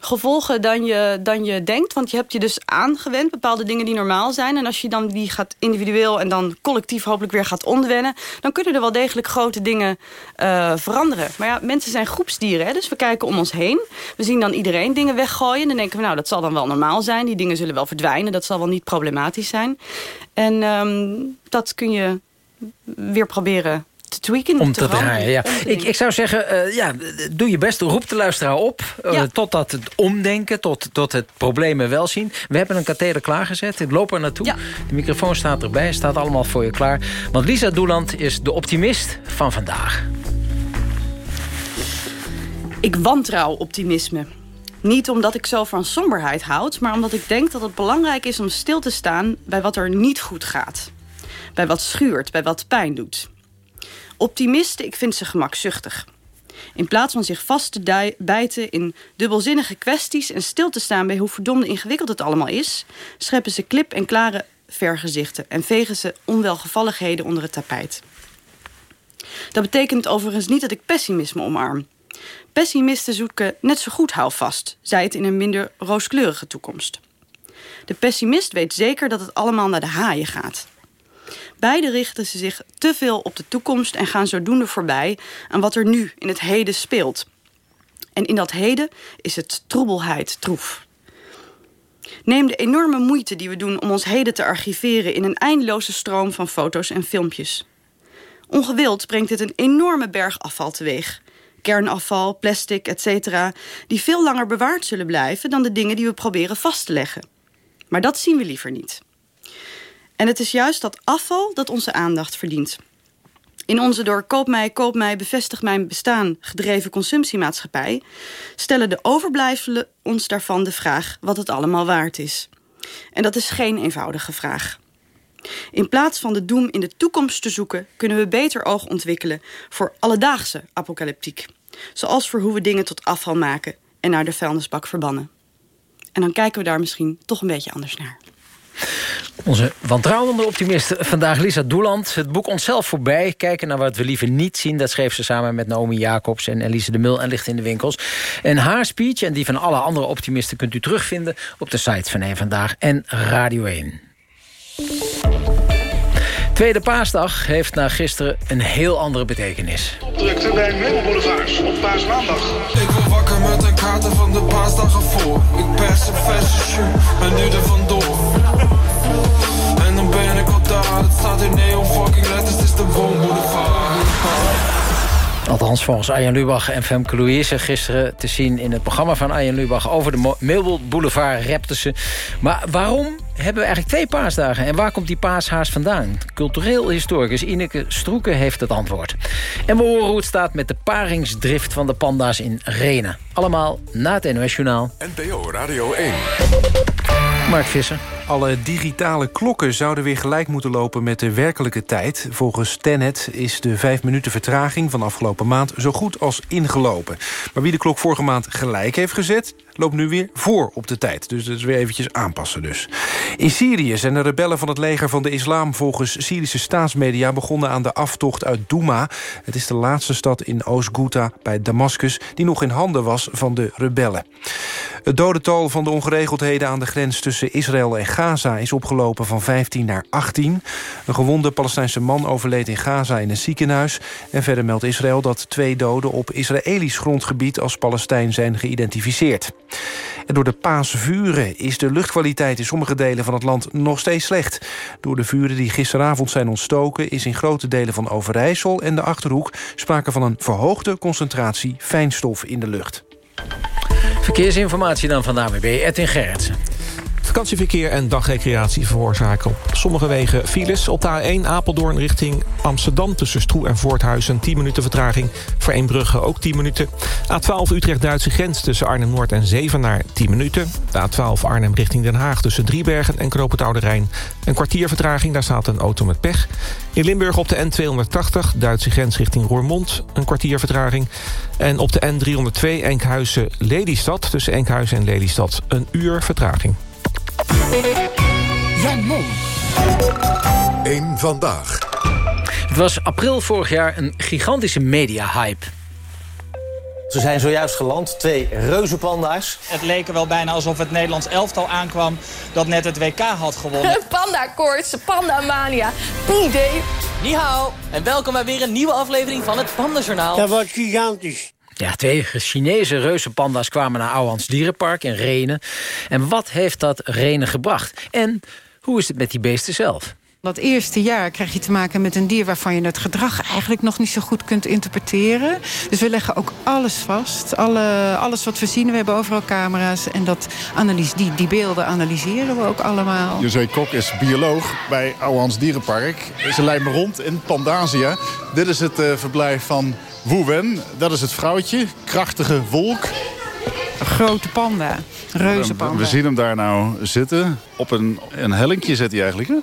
gevolgen dan je, dan je denkt. Want je hebt je dus aangewend, bepaalde dingen die normaal zijn. En als je dan die gaat individueel en dan collectief hopelijk weer gaat ontwennen... dan kunnen er wel degelijk grote dingen uh, veranderen. Maar ja, mensen zijn groepsdieren, hè? dus we kijken om ons heen. We zien dan iedereen dingen weggooien. En dan denken we, nou, dat zal dan wel normaal zijn. Die dingen zullen wel verdwijnen, dat zal wel niet problematisch zijn. En um, dat kun je weer proberen te tweaken. Om te, te draaien, ja. Ik, ik zou zeggen, uh, ja, doe je best. Roep de luisteraar op. Uh, ja. Totdat het omdenken, tot, tot het problemen wel zien. We hebben een katheder klaargezet. Ik loop er naartoe. Ja. De microfoon staat erbij. Staat allemaal voor je klaar. Want Lisa Doeland is de optimist van vandaag. Ik wantrouw optimisme. Niet omdat ik zo van somberheid houd... maar omdat ik denk dat het belangrijk is om stil te staan... bij wat er niet goed gaat. Bij wat schuurt, bij wat pijn doet. Optimisten, ik vind ze gemakzuchtig. In plaats van zich vast te bijten in dubbelzinnige kwesties... en stil te staan bij hoe verdomde ingewikkeld het allemaal is... scheppen ze klip en klare vergezichten... en vegen ze onwelgevalligheden onder het tapijt. Dat betekent overigens niet dat ik pessimisme omarm. Pessimisten zoeken net zo goed houvast... zij het in een minder rooskleurige toekomst. De pessimist weet zeker dat het allemaal naar de haaien gaat... Beide richten ze zich te veel op de toekomst en gaan zodoende voorbij aan wat er nu in het heden speelt. En in dat heden is het troebelheid troef. Neem de enorme moeite die we doen om ons heden te archiveren in een eindeloze stroom van foto's en filmpjes. Ongewild brengt dit een enorme berg afval teweeg. Kernafval, plastic, etc. die veel langer bewaard zullen blijven dan de dingen die we proberen vast te leggen. Maar dat zien we liever niet. En het is juist dat afval dat onze aandacht verdient. In onze door koop mij, koop mij, bevestig mijn bestaan gedreven consumptiemaatschappij stellen de overblijfselen ons daarvan de vraag wat het allemaal waard is. En dat is geen eenvoudige vraag. In plaats van de doem in de toekomst te zoeken, kunnen we beter oog ontwikkelen voor alledaagse apocalyptiek. Zoals voor hoe we dingen tot afval maken en naar de vuilnisbak verbannen. En dan kijken we daar misschien toch een beetje anders naar. Onze wantrouwende optimist vandaag, Lisa Doeland. Het boek Onszelf voorbij, kijken naar wat we liever niet zien... dat schreef ze samen met Naomi Jacobs en Elise de Mul en ligt in de winkels. En haar speech en die van alle andere optimisten... kunt u terugvinden op de site van Eén Vandaag en Radio 1. Tweede paasdag heeft na gisteren een heel andere betekenis. Drukte bij Middelboulevards op paasmaandag. Ik word wakker met een kaarten van de paasdag ervoor. Ik pers een verse shoe en nu er vandoor. daar Het staat in neon fucking letters, het is de woonboulevard Althans, volgens Arjen Lubach en Femke Louise... gisteren te zien in het programma van Arjen Lubach... over de Meubel Boulevard repte ze. Maar waarom hebben we eigenlijk twee paasdagen? En waar komt die paashaas vandaan? Cultureel historicus Ineke Stroeken heeft het antwoord. En we horen hoe het staat met de paringsdrift van de panda's in Renen. Allemaal na het NOS Journaal. NPO Radio 1. Mark Visser. Alle digitale klokken zouden weer gelijk moeten lopen met de werkelijke tijd. Volgens Tenet is de vijf minuten vertraging van afgelopen maand zo goed als ingelopen. Maar wie de klok vorige maand gelijk heeft gezet, loopt nu weer voor op de tijd. Dus dat is weer eventjes aanpassen dus. In Syrië zijn de rebellen van het leger van de islam... volgens Syrische staatsmedia begonnen aan de aftocht uit Douma. Het is de laatste stad in Oost-Ghouta bij Damascus... die nog in handen was van de rebellen. Het dodental van de ongeregeldheden aan de grens tussen Israël en Gaza... is opgelopen van 15 naar 18. Een gewonde Palestijnse man overleed in Gaza in een ziekenhuis. En verder meldt Israël dat twee doden op Israëlisch grondgebied... als Palestijn zijn geïdentificeerd. En door de paasvuren is de luchtkwaliteit in sommige delen van het land nog steeds slecht. Door de vuren die gisteravond zijn ontstoken... is in grote delen van Overijssel en de Achterhoek... sprake van een verhoogde concentratie fijnstof in de lucht. Verkeersinformatie dan van de AWB, Edwin Gerritsen. Vakantieverkeer en dagrecreatie veroorzaken op sommige wegen files. Op de A1 Apeldoorn richting Amsterdam tussen Stroe en Voorthuizen 10 minuten vertraging. Voor Eembrugge ook 10 minuten. A12 Utrecht-Duitse grens tussen Arnhem-Noord en Zevenaar 10 minuten. De A12 Arnhem richting Den Haag tussen Driebergen en Oude Rijn. Een kwartier vertraging, daar staat een auto met pech. In Limburg op de N280 Duitse grens richting Roermond. Een kwartier vertraging. En op de N302 Enkhuizen-Lelystad tussen Enkhuizen en Lelystad een uur vertraging. Jan Mom. Eén vandaag. Het was april vorig jaar een gigantische media-hype. Ze zijn zojuist geland, twee reuzenpanda's. Het leek er wel bijna alsof het Nederlands elftal aankwam... dat net het WK had gewonnen. [laughs] Panda-koorts, panda-mania, P-Day. Ni hao, en welkom bij weer een nieuwe aflevering van het Pandajournaal. Dat was gigantisch. Ja, twee Chinese reuzenpanda's kwamen naar Ouwans Dierenpark in Renen. En wat heeft dat Renen gebracht? En hoe is het met die beesten zelf? Dat eerste jaar krijg je te maken met een dier waarvan je het gedrag eigenlijk nog niet zo goed kunt interpreteren. Dus we leggen ook alles vast. Alle, alles wat we zien, we hebben overal camera's. En dat analyse, die, die beelden analyseren we ook allemaal. José Kok is bioloog bij Ouwans Dierenpark. Ze leiden me rond in Pandasia. Dit is het uh, verblijf van Wu Wen. Dat is het vrouwtje. Krachtige wolk. Grote panda. Reuzenpanda. We zien hem daar nou zitten. Op een, een hellinkje zit hij eigenlijk, hè?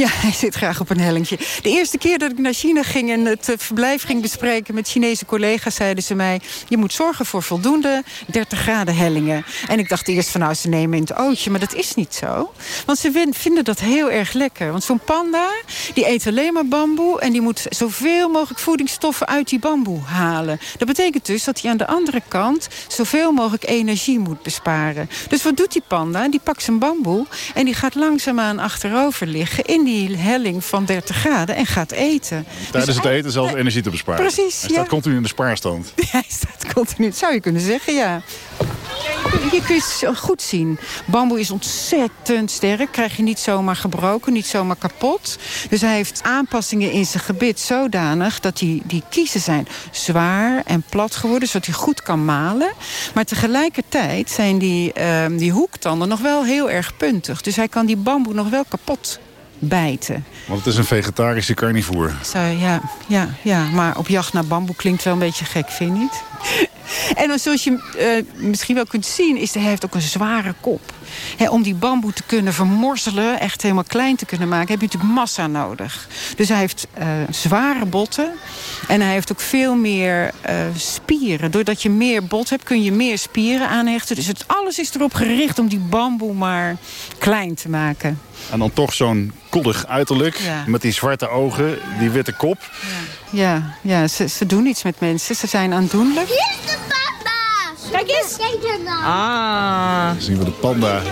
Ja, hij zit graag op een hellingje. De eerste keer dat ik naar China ging en het verblijf ging bespreken met Chinese collega's, zeiden ze mij: je moet zorgen voor voldoende 30 graden hellingen. En ik dacht eerst van nou, ze nemen in het ootje, maar dat is niet zo. Want ze vinden dat heel erg lekker. Want zo'n panda, die eet alleen maar bamboe en die moet zoveel mogelijk voedingsstoffen uit die bamboe halen. Dat betekent dus dat hij aan de andere kant zoveel mogelijk energie moet besparen. Dus wat doet die panda? Die pakt zijn bamboe en die gaat langzaamaan achterover liggen in die helling van 30 graden en gaat eten. Tijdens dus het eten zelf energie te besparen. Precies, Hij staat continu in de spaarstand. [laughs] Hij staat continu, zou je kunnen zeggen, ja. Je kunt het goed zien. Bamboe is ontzettend sterk. Krijg je niet zomaar gebroken, niet zomaar kapot. Dus hij heeft aanpassingen in zijn gebit zodanig... dat die, die kiezen zijn zwaar en plat geworden... zodat hij goed kan malen. Maar tegelijkertijd zijn die, uh, die hoektanden nog wel heel erg puntig. Dus hij kan die bamboe nog wel kapot bijten. Want het is een vegetarische carnivoer. Zo, ja, ja, ja, maar op jacht naar bamboe klinkt wel een beetje gek, vind je niet? En dan, zoals je uh, misschien wel kunt zien, is hij heeft ook een zware kop. om die bamboe te kunnen vermorzelen, echt helemaal klein te kunnen maken... heb je natuurlijk massa nodig. Dus hij heeft uh, zware botten en hij heeft ook veel meer uh, spieren. Doordat je meer bot hebt, kun je meer spieren aanhechten. Dus het, alles is erop gericht om die bamboe maar klein te maken. En dan toch zo'n koddig uiterlijk, Ja. met die zwarte ogen, die witte kop. Ja, ja ze, ze doen iets met mensen. Ze zijn aandoenlijk. Hier is de panda! Kijk eens! Kijk dan! Ah. Dan zien we de panda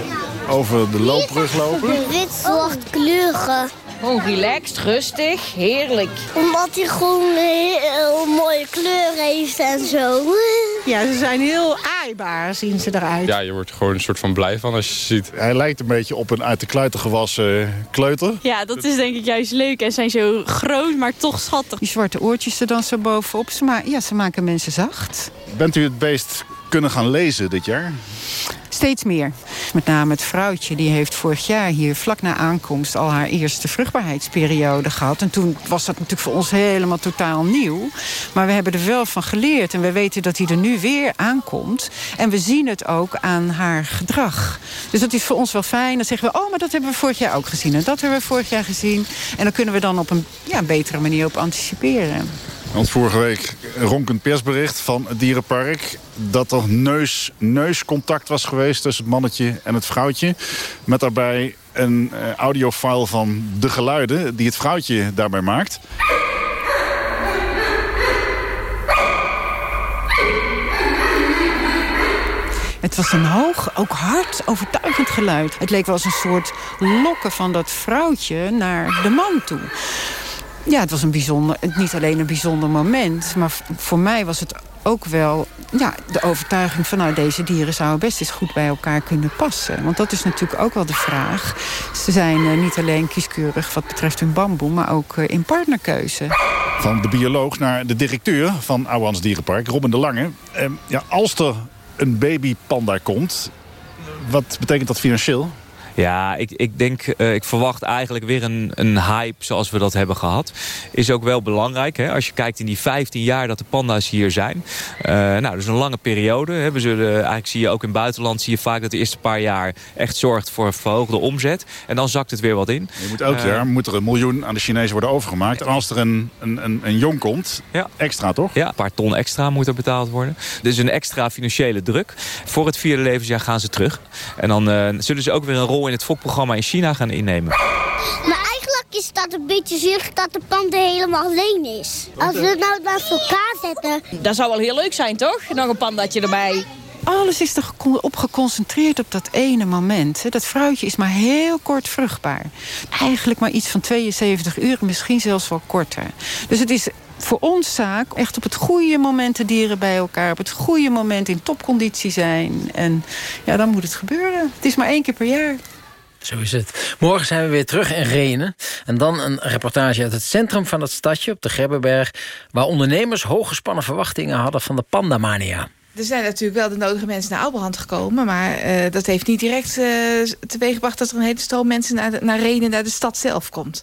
over de loopbrug lopen. De wit-zwart kleurige Gewoon relaxed, rustig, heerlijk. Omdat hij gewoon een heel mooie kleur heeft en zo. Ja, ze zijn heel aaibaar, zien ze eruit. Ja, je wordt er gewoon een soort van blij van als je ze ziet. Hij lijkt een beetje op een uit de kluiten gewassen kleuter. Ja, dat is denk ik juist leuk. En zijn zo groot, maar toch schattig. Die zwarte oortjes er dan zo bovenop. Ze, ja, ze maken mensen zacht. Bent u het beest kunnen gaan lezen dit jaar? Steeds meer. Met name het vrouwtje, die heeft vorig jaar hier vlak na aankomst... al haar eerste vruchtbaarheidsperiode gehad. En toen was dat natuurlijk voor ons helemaal totaal nieuw. Maar we hebben er wel van geleerd. En we weten dat hij er nu weer aankomt. En we zien het ook aan haar gedrag. Dus dat is voor ons wel fijn. Dan zeggen we, oh, maar dat hebben we vorig jaar ook gezien. En dat hebben we vorig jaar gezien. En dan kunnen we dan op een ja, betere manier op anticiperen. Want vorige week ronkend persbericht van het dierenpark... dat er neus, neuscontact was geweest tussen het mannetje en het vrouwtje. Met daarbij een uh, audiofile van de geluiden die het vrouwtje daarbij maakt. Het was een hoog, ook hard, overtuigend geluid. Het leek wel als een soort lokken van dat vrouwtje naar de man toe. Ja, het was een bijzonder, niet alleen een bijzonder moment... maar voor mij was het ook wel ja, de overtuiging van... nou, deze dieren zouden best eens goed bij elkaar kunnen passen. Want dat is natuurlijk ook wel de vraag. Ze zijn uh, niet alleen kieskeurig wat betreft hun bamboe... maar ook uh, in partnerkeuze. Van de bioloog naar de directeur van Ouwans Dierenpark, Robin de Lange. Uh, ja, als er een babypanda komt, wat betekent dat financieel? Ja, ik, ik denk, uh, ik verwacht eigenlijk weer een, een hype zoals we dat hebben gehad. Is ook wel belangrijk, hè? als je kijkt in die 15 jaar dat de panda's hier zijn. Uh, nou, dat is een lange periode. Hè? We zullen, eigenlijk zie je ook in het buitenland zie je vaak dat de eerste paar jaar echt zorgt voor verhoogde omzet. En dan zakt het weer wat in. Je moet elk jaar moet er een miljoen aan de Chinezen worden overgemaakt. En als er een, een, een, een jong komt, ja. extra toch? Ja, een paar ton extra moet er betaald worden. Dus een extra financiële druk. Voor het vierde levensjaar gaan ze terug. En dan zullen ze ook weer een rol in het fokprogramma in China gaan innemen. Maar eigenlijk is dat een beetje zielig dat de panda helemaal alleen is. Als we het nou naast elkaar zetten... Dat zou wel heel leuk zijn, toch? Nog een pandaatje erbij. Alles is er op geconcentreerd op dat ene moment. Dat vrouwtje is maar heel kort vruchtbaar. Eigenlijk maar iets van 72 uur, misschien zelfs wel korter. Dus het is voor ons zaak echt op het goede moment de dieren bij elkaar... op het goede moment in topconditie zijn. En ja, dan moet het gebeuren. Het is maar één keer per jaar. Zo is het. Morgen zijn we weer terug in Renen. En dan een reportage uit het centrum van het stadje op de Grebbeberg... waar ondernemers hooggespannen verwachtingen hadden van de pandamania. Er zijn natuurlijk wel de nodige mensen naar Alberhand gekomen... maar uh, dat heeft niet direct uh, teweeggebracht dat er een hele stroom mensen naar, naar Renen, naar de stad zelf komt.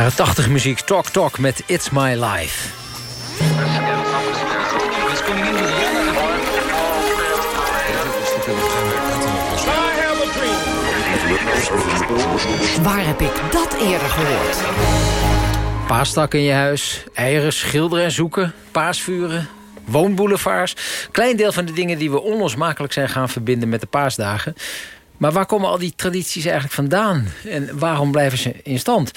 Jaren 80 muziek, Talk Talk met It's My Life. Waar heb ik dat eerder gehoord? Paastak in je huis, eieren schilderen en zoeken, paasvuren, woonboulevards. Klein deel van de dingen die we onlosmakelijk zijn gaan verbinden met de paasdagen. Maar waar komen al die tradities eigenlijk vandaan? En waarom blijven ze in stand?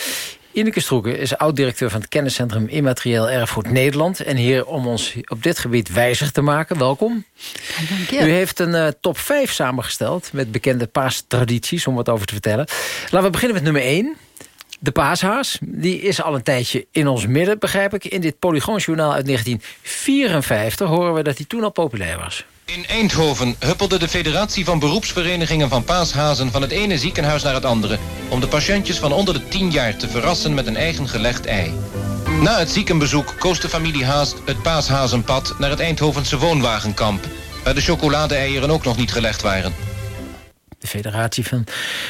Ineke Stroeken is oud-directeur van het kenniscentrum Immaterieel Erfgoed Nederland. En hier om ons op dit gebied wijzig te maken. Welkom. Dank je. U heeft een uh, top 5 samengesteld met bekende paastradities om wat over te vertellen. Laten we beginnen met nummer 1. De paashaas, die is al een tijdje in ons midden, begrijp ik. In dit Polygoonjournaal uit 1954 horen we dat hij toen al populair was. In Eindhoven huppelde de federatie van beroepsverenigingen van paashazen van het ene ziekenhuis naar het andere... om de patiëntjes van onder de 10 jaar te verrassen met een eigen gelegd ei. Na het ziekenbezoek koos de familie Haast het paashazenpad naar het Eindhovense woonwagenkamp... waar de chocolade-eieren ook nog niet gelegd waren de federatie van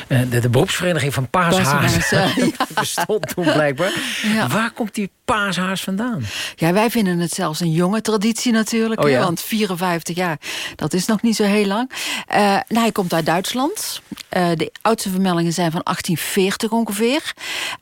uh, de, de, beroepsvereniging van paashazen. [laughs] Ja. bestond toen blijkbaar. Ja. Waar komt die paashaas vandaan? Ja, wij vinden het zelfs een jonge traditie natuurlijk. Oh, ja. Want 54 jaar, dat is nog niet zo heel lang. Uh, nou, hij komt uit Duitsland. Uh, de oudste vermeldingen zijn van 1840 ongeveer.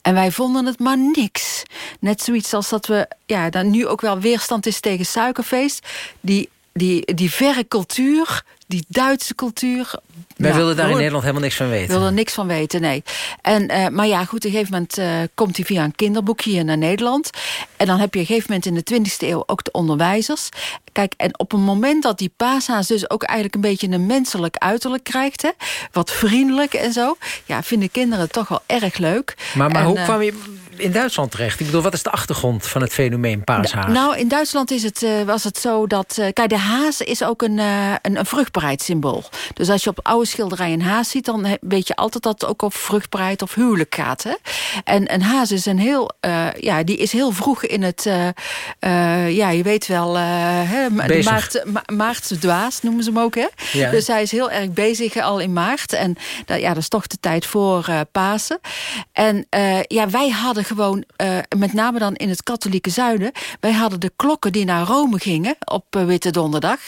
En wij vonden het maar niks. Net zoiets als dat we ja, dan nu ook wel weerstand is tegen suikerfeest. Die, die, die verre cultuur die Duitse cultuur. Wij wilden daar in Nederland helemaal niks van weten. wilden er niks van weten, nee. En, uh, maar ja, goed, op een gegeven moment uh, komt hij via een kinderboekje hier naar Nederland. En dan heb je op een gegeven moment in de 20e eeuw ook de onderwijzers. Kijk, en op een moment dat die paashaas dus ook eigenlijk een beetje een menselijk uiterlijk krijgt... Hè, wat vriendelijk en zo, ja, vinden kinderen toch wel erg leuk. Maar, maar en, hoe uh, kwam je in Duitsland terecht? Ik bedoel, wat is de achtergrond van het fenomeen paashaas? Nou, in Duitsland is het, uh, was het zo dat... Uh, kijk, de haas is ook een, uh, een, een vruchtbaarheidssymbool. Dus als je op oude schilderijen een haas ziet... dan weet je altijd dat het ook over vruchtbaarheid of huwelijk gaat. Hè? En een haas is een heel... ja, die is heel vroeg in het... ja, je weet wel... hè, maart, ma maartse dwaas noemen ze hem ook, hè? Ja. Dus hij is heel erg bezig al in maart. En dat, ja, dat is toch de tijd voor Pasen. En ja, wij hadden gewoon, uh, met name dan in het katholieke zuiden... wij hadden de klokken die naar Rome gingen op uh, Witte Donderdag.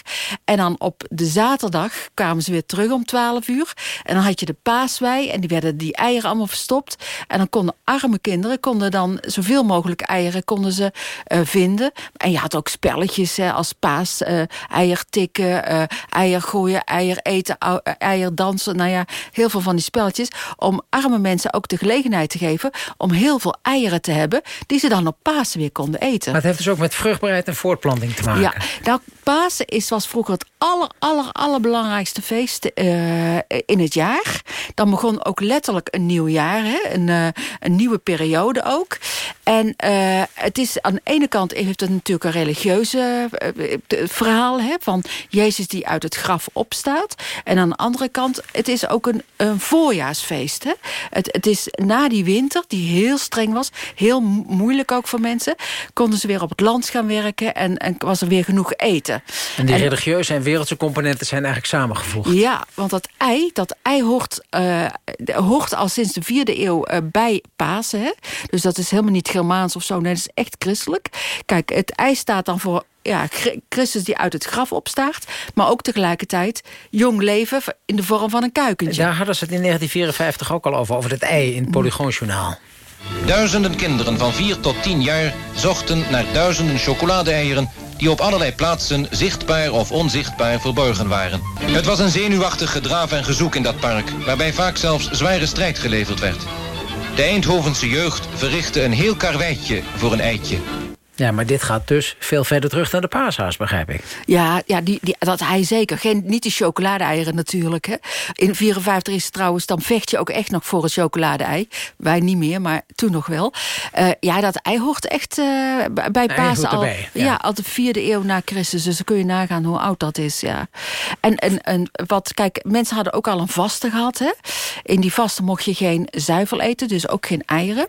En dan op de zaterdag kwamen ze weer terug om 12 uur. En dan had je de paaswei en die werden die eieren allemaal verstopt. En dan konden arme kinderen konden dan zoveel mogelijk eieren konden ze uh, vinden. En je had ook spelletjes hè, als paas, eier tikken, eier gooien, eier eten, eier dansen. Nou ja, heel veel van die spelletjes. Om arme mensen ook de gelegenheid te geven om heel veel te hebben... die ze dan op Pasen weer konden eten. Maar het heeft dus ook met vruchtbaarheid en voortplanting te maken. Ja, nou, Pasen is, was vroeger het aller, aller, allerbelangrijkste feest uh, in het jaar. Dan begon ook letterlijk een nieuw jaar, hè? Een, uh, een nieuwe periode ook. En uh, het is aan de ene kant heeft het natuurlijk een religieuze verhaal... Hè? van Jezus die uit het graf opstaat. En aan de andere kant, het is ook een, een voorjaarsfeest. Hè? Het, het is na die winter, die heel streng was. Heel moeilijk ook voor mensen. Konden ze weer op het land gaan werken en, en was er weer genoeg eten. En die en, religieuze en wereldse componenten zijn eigenlijk samengevoegd. Ja, want dat ei, dat ei hoort, uh, hoort al sinds de vierde eeuw uh, bij Pasen. Hè? Dus dat is helemaal niet Germaans of zo. Nee, dat is echt christelijk. Kijk, het ei staat dan voor ja, Christus die uit het graf opstaart... maar ook tegelijkertijd jong leven in de vorm van een kuikentje. Daar hadden ze het in 1954 ook al over, over het ei in het Polygoonjournaal. Duizenden kinderen van 4 tot 10 jaar zochten naar duizenden chocolade-eieren... die op allerlei plaatsen zichtbaar of onzichtbaar verborgen waren. Het was een zenuwachtig gedraaf en gezoek in dat park... waarbij vaak zelfs zware strijd geleverd werd. De Eindhovense jeugd verrichtte een heel karweitje voor een eitje. Ja, maar dit gaat dus veel verder terug naar de paashaas, begrijp ik. Ja, ja die, die, dat hij zeker. Geen, niet de chocolade-eieren natuurlijk. Hè. In 54 is het trouwens, dan vecht je ook echt nog voor het chocolade-ei. Wij niet meer, maar toen nog wel. Uh, ja, dat ei hoort echt uh, bij Pasen al. Erbij, ja. ja, al de vierde eeuw na Christus. Dus dan kun je nagaan hoe oud dat is, ja. En, en, en wat, kijk, mensen hadden ook al een vaste gehad. Hè. In die vaste mocht je geen zuivel eten, dus ook geen eieren.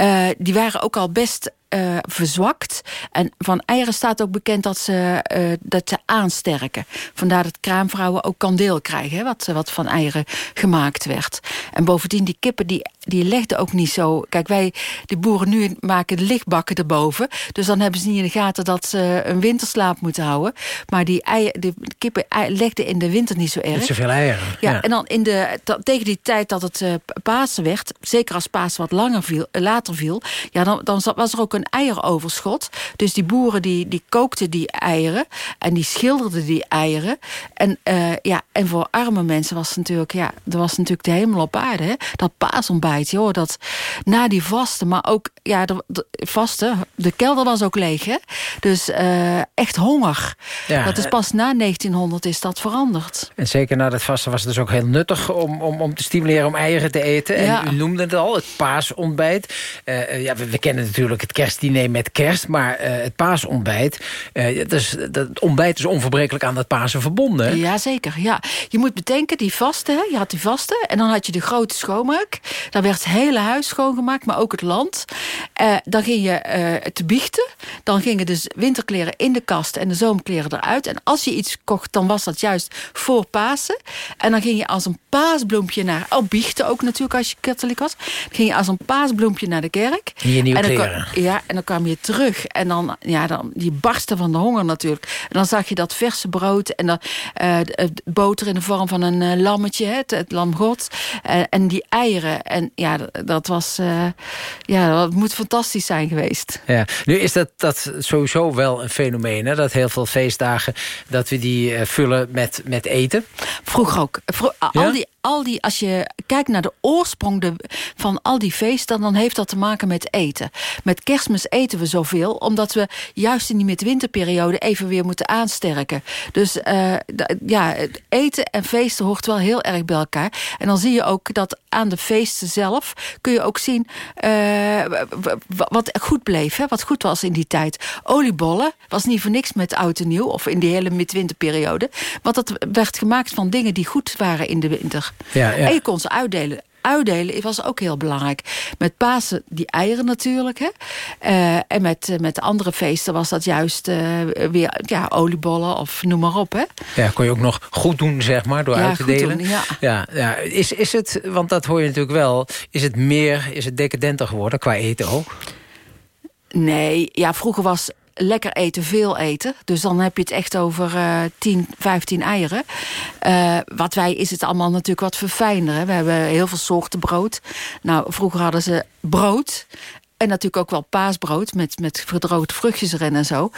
Uh, die waren ook al best eh, verzwakt. En van eieren staat ook bekend dat ze, eh, dat ze aansterken. Vandaar dat kraamvrouwen ook kandeel krijgen, hè, wat, wat van eieren gemaakt werd. En bovendien, die kippen die, die legden ook niet zo... Kijk, wij, de boeren nu maken de lichtbakken erboven. Dus dan hebben ze niet in de gaten dat ze een winterslaap moeten houden. Maar die, eieren, kippen legden in de winter niet zo erg. Niet zoveel eieren. Ja, en dan in de, tegen die tijd dat het uh, Pasen werd... zeker als Pasen wat langer viel, later viel... ja, dan, dan was er ook een eieroverschot. Dus die boeren die, die kookten die eieren en die schilderden die eieren. En, uh, ja, en voor arme mensen was het natuurlijk, ja, er was natuurlijk de hemel op aarde. Hè? Dat paasontbijt, joh, dat na die vaste, maar ook ja, de, de vaste, de kelder was ook leeg. Hè? Dus uh, echt honger. Ja, dat is pas na 1900 is dat veranderd. En zeker na dat vaste was het dus ook heel nuttig om, om, om te stimuleren om eieren te eten. En ja. u noemde het al, het paasontbijt. Uh, ja, we, we, kennen natuurlijk het kerstdiner met kerst, maar uh, het paasontbijt, uh, dus, dat ontbijt is onverbrekelijk aan dat Pasen verbonden. Ja, zeker. Ja. Je moet bedenken, die vaste, hè? je had die vaste en dan had je de grote schoonmaak. Dan werd het hele huis schoongemaakt, maar ook het land. Uh, dan ging je te biechten. Dan gingen dus winterkleren in de kast en de zomerkleren eruit. En als je iets kocht, dan was dat juist voor Pasen. En dan ging je als een paasbloempje naar... Oh, biechten ook natuurlijk als je katholiek was. Dan ging je als een paasbloempje naar de kerk. In je nieuwe en dan, kleren. Ja, en dan kwam je terug. En dan, ja, dan die barsten van de honger natuurlijk. En dan zag je dat verse brood en dan uh, boter in de vorm van een uh, lammetje, het, het lam God. Uh, en die eieren. En ja, dat was, ja, dat moet fantastisch zijn geweest. Ja, nu is dat, dat sowieso wel een fenomeen, hè? Dat heel veel feestdagen, dat we die vullen met, met eten. Vroeger ook. Vro ja? al die al die, als je kijkt naar de oorsprong de, van al die feesten... dan heeft dat te maken met eten. Met kerstmis eten we zoveel... omdat we juist in die midwinterperiode even weer moeten aansterken. Dus uh, ja, eten en feesten hoort wel heel erg bij elkaar. En dan zie je ook dat aan de feesten zelf... kun je ook zien uh, wat goed bleef, hè, wat goed was in die tijd. Oliebollen was niet voor niks met oud en nieuw... of in die hele midwinterperiode. Want dat werd gemaakt van dingen die goed waren in de winter. Ja, ja. En je kon ze uitdelen. Uitdelen was ook heel belangrijk. Met Pasen die eieren natuurlijk. Hè? Uh, en met, met de andere feesten was dat juist uh, weer ja, oliebollen of noem maar op. Hè? Ja, kon je ook nog goed doen, zeg maar, door ja, uit te delen. Doen, ja. Ja, ja. Is, is het, want dat hoor je natuurlijk wel... is het meer, is het decadenter geworden qua eten ook? Nee, ja, vroeger was lekker eten, veel eten. Dus dan heb je het echt over uh, 10, 15 eieren. Uh, wat wij is het allemaal natuurlijk wat verfijnder. Hè? We hebben heel veel soorten brood. Nou, vroeger hadden ze brood. En natuurlijk ook wel paasbrood met, met gedroogde vruchtjes erin en zo.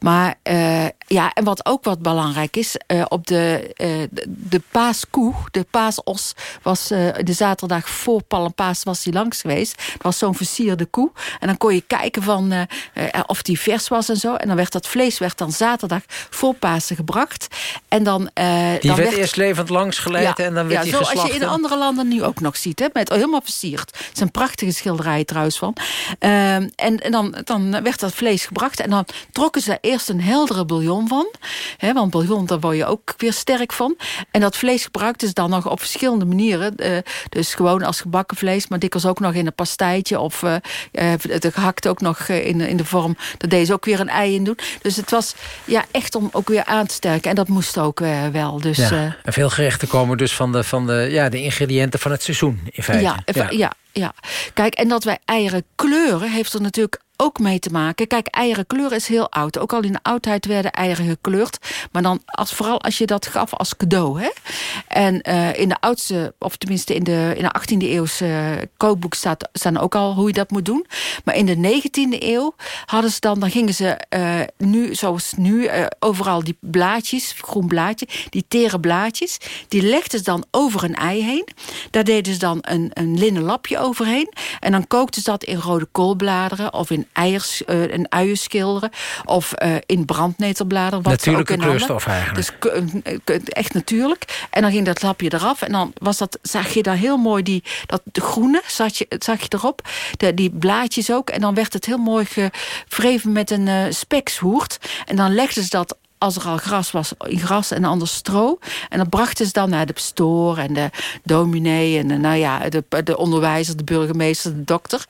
Maar uh, ja, en wat ook wat belangrijk is... Uh, op de, uh, de, paaskoe, de paasos... was de zaterdag voor Palmpaas was die langs geweest. Dat was zo'n versierde koe. En dan kon je kijken van of die vers was en zo. En dan werd dat vlees werd dan zaterdag voor Pasen gebracht. En dan, die dan werd, eerst levend langs geleid ja, en dan werd ja, die zo geslacht. als je in andere landen nu ook nog ziet. Hè, met helemaal versierd. Het zijn prachtige schilderijen trouwens van. Uh, en, en dan, dan werd dat vlees gebracht. En dan trokken ze eerst een heldere bouillon van. Hè, want bouillon, daar word je ook weer sterk van. En dat vlees gebruikten ze dan nog op verschillende manieren. Uh, dus gewoon als gebakken vlees. Maar dikwijls ook nog in een pastijtje. Of uh, het gehakt ook nog in, in de vorm. Daar deed ze ook weer een ei in doen. Dus het was ja, echt om ook weer aan te sterken. En dat moest ook uh, wel. Dus, ja, en veel gerechten komen dus van de, van de, ja, de ingrediënten van het seizoen in feite. Ja, ja. ja ja. Kijk, en dat wij eieren kleuren heeft er natuurlijk ook mee te maken. Kijk, eieren kleur is heel oud. Ook al in de oudheid werden eieren gekleurd. Maar dan als, vooral als je dat gaf als cadeau. Hè? En uh, in de oudste, of tenminste in de, in de 18e eeuwse kookboek staat, staan ook al hoe je dat moet doen. Maar in de 19e eeuw hadden ze dan, dan gingen ze uh, nu, zoals nu, overal die blaadjes, groen blaadje, die tere blaadjes, die legden ze dan over een ei heen. Daar deden ze dan een, een linnen lapje overheen. En dan kookten ze dat in rode koolbladeren of in eiers, uh, een uien schilderen. Of uh, in brandnetelbladeren. Wat Natuurlijke ook in kleurstof eigenlijk. Dus echt natuurlijk. En dan ging dat lapje eraf. En dan was dat, zag je daar heel mooi die, dat de groene, zag je, zag je erop. De, die blaadjes ook. En dan werd het heel mooi gevreven met een uh, spekshoert. En dan legden ze dat als er al gras was, in gras en anders stro. En dat brachten ze dan naar de pastoor en de dominee... en de, nou ja, de, de onderwijzer, de burgemeester, de dokter.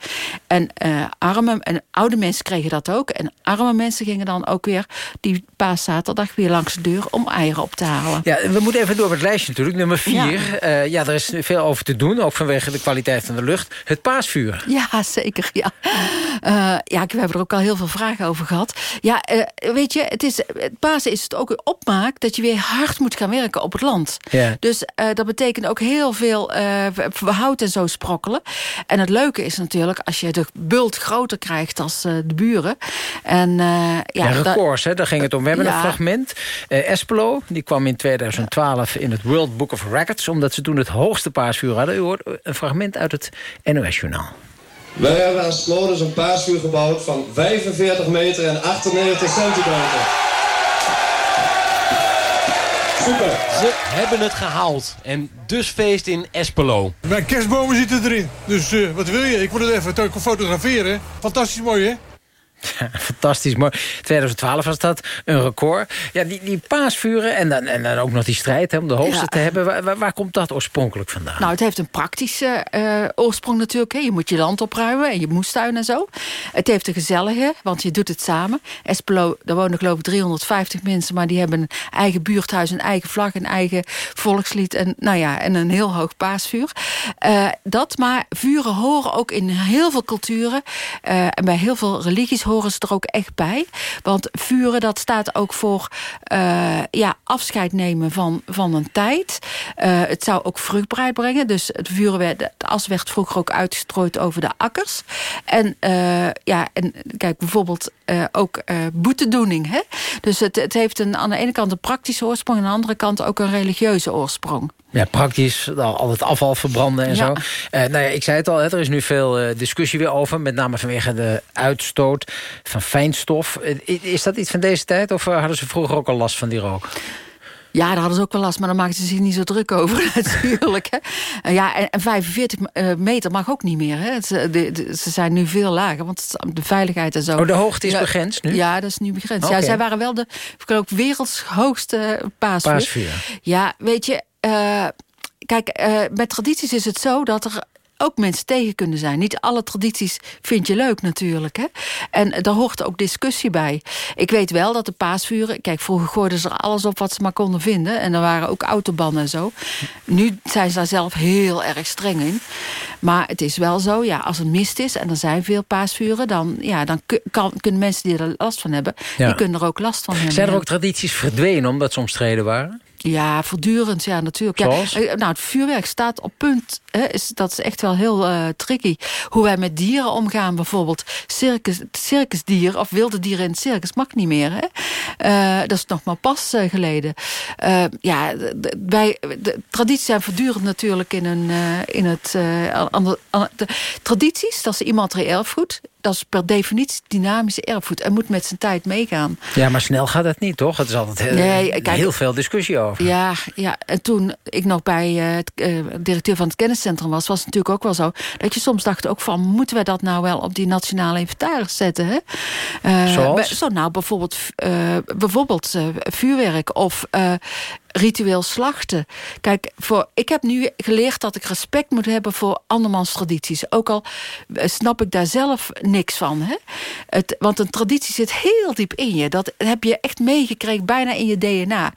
En uh, arme en oude mensen kregen dat ook. En arme mensen gingen dan ook weer die paaszaterdag weer langs de deur... om eieren op te halen. Ja, we moeten even door met het lijstje natuurlijk. Nummer vier. Ja. Uh, ja, er is veel over te doen, ook vanwege de kwaliteit van de lucht. Het paasvuur. Ja, zeker. Ja, uh, ja we hebben er ook al heel veel vragen over gehad. Ja, weet je, het is... Het paas is het ook een opmaak dat je weer hard moet gaan werken op het land. Ja. Dus uh, dat betekent ook heel veel uh, hout en zo sprokkelen. En het leuke is natuurlijk als je de bult groter krijgt als uh, de buren. En, ja, ja, records, hè, daar ging het om. We hebben ja. een fragment. Espelo, die kwam in 2012 in het World Book of Records... omdat ze toen het hoogste paasvuur hadden. U hoort een fragment uit het NOS-journaal. Wij hebben aan Sloders een paasvuur gebouwd van 45 meter en 98 centimeter. Super. Ze hebben het gehaald. En dus feest in Espelo. Mijn kerstbomen zitten erin. Dus uh, wat wil je? Ik wil het even fotograferen. Fantastisch mooi, hè? Ja, [laughs] fantastisch mooi. 2012 was dat een record. Ja, die, die paasvuren en dan, en dan ook nog die strijd hè, om de hoogste ja. te hebben. Waar, waar, komt dat oorspronkelijk vandaan? Nou, het heeft een praktische uh, oorsprong natuurlijk. Hè. Je moet je land opruimen en je moestuin en zo. Het heeft een gezellige, want je doet het samen. Espelo, daar wonen geloof ik 350 mensen... maar die hebben een eigen buurthuis, een eigen vlag, een eigen volkslied... en, nou ja, en een heel hoog paasvuur. Uh, dat, maar vuren horen ook in heel veel culturen... Uh, en bij heel veel religies horen ze er ook echt bij. Want vuren, dat staat ook voor uh, ja, afscheid nemen van, van een tijd. Uh, het zou ook vruchtbaarheid brengen. Dus het vuren werd, de as werd vroeger ook uitgestrooid over de akkers. En, uh, ja, en kijk, bijvoorbeeld ook boetedoening. Hè? Dus het, het heeft een, aan de ene kant een praktische oorsprong... en aan de andere kant ook een religieuze oorsprong. Ja, praktisch, al het afval verbranden en ja. zo. Uh, nou ja, ik zei het al, er is nu veel uh, discussie weer over... met name vanwege de uitstoot van fijnstof. Uh, is dat iets van deze tijd of hadden ze vroeger ook al last van die rook? Ja, daar hadden ze ook wel last, maar dan maakten ze zich niet zo druk over [laughs] natuurlijk. Hè. Ja, en, en 45 uh, meter mag ook niet meer. Hè. Ze, de, de, ze zijn nu veel lager, want de veiligheid en zo. Oh, de hoogte is ja, begrensd nu? Ja, dat is nu begrensd. Okay. Ja, zij waren wel de ook werelds hoogste paasvuur. paasvuur. Ja, weet je... Uh, kijk, uh, met tradities is het zo dat er ook mensen tegen kunnen zijn. Niet alle tradities vind je leuk natuurlijk. Hè? En daar hoort ook discussie bij. Ik weet wel dat de paasvuren... Kijk, vroeger gooiden ze er alles op wat ze maar konden vinden. En er waren ook autobannen en zo. Nu zijn ze daar zelf heel erg streng in. Maar het is wel zo, ja, als er mist is... en er zijn veel paasvuren... dan, ja, dan kan, kunnen mensen die er last van hebben... Ja. die kunnen er ook last van hebben. Zijn er ook tradities verdwenen omdat ze omstreden waren? Ja, voortdurend, ja, natuurlijk. Ja, nou, het vuurwerk staat op punt. Hè, is, dat is echt wel heel uh, tricky. Hoe wij met dieren omgaan, bijvoorbeeld. Circus, circusdier of wilde dieren in het circus mag niet meer. Hè? Uh, dat is nog maar pas uh, geleden. ja, wij, de tradities zijn voortdurend natuurlijk in, een, in het... Ander, de, tradities, dat is immaterieel erfgoed dat is per definitie dynamische erfgoed. En moet met zijn tijd meegaan. Ja, maar snel gaat het niet, toch? Het is altijd heel, nee, kijk, heel veel discussie over. Ja, ja, en toen ik nog bij uh, het uh, directeur van het kenniscentrum was... was het natuurlijk ook wel zo dat je soms dacht ook van... moeten wij dat nou wel op die nationale inventaris zetten? Hè? Uh, Zoals? Zo, nou, bijvoorbeeld, bijvoorbeeld vuurwerk of ritueel slachten. Kijk, voor, ik heb nu geleerd dat ik respect moet hebben voor andermans tradities. Ook al snap ik daar zelf niks van. Hè? Het, want een traditie zit heel diep in je. Dat heb je echt meegekregen, bijna in je DNA.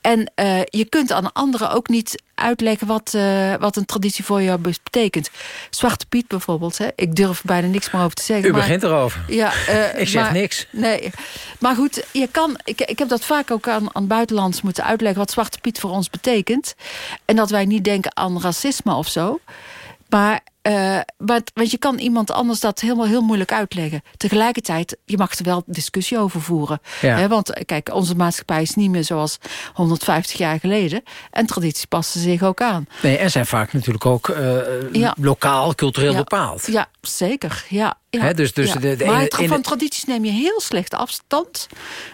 En uh, je kunt aan anderen ook niet uitleggen wat, uh, wat een traditie voor jou betekent. Zwarte Piet bijvoorbeeld. Hè? Ik durf bijna niks meer over te zeggen. U maar, begint erover. Ja, uh, [laughs] ik zeg maar, niks. Nee, maar goed, je kan, ik, ik heb dat vaak ook aan, aan buitenlands moeten uitleggen... wat Zwarte Piet voor ons betekent. En dat wij niet denken aan racisme of zo. Maar uh, want, want je kan iemand anders dat helemaal heel moeilijk uitleggen. Tegelijkertijd, je mag er wel discussie over voeren. Ja. Hè, want kijk, onze maatschappij is niet meer zoals 150 jaar geleden. En tradities passen zich ook aan. Nee, en zijn vaak natuurlijk ook uh, ja. lokaal, cultureel ja. bepaald. Ja, zeker. Ja, ja, He, dus, dus ja. de, de maar ene, van tradities neem je heel slecht afstand.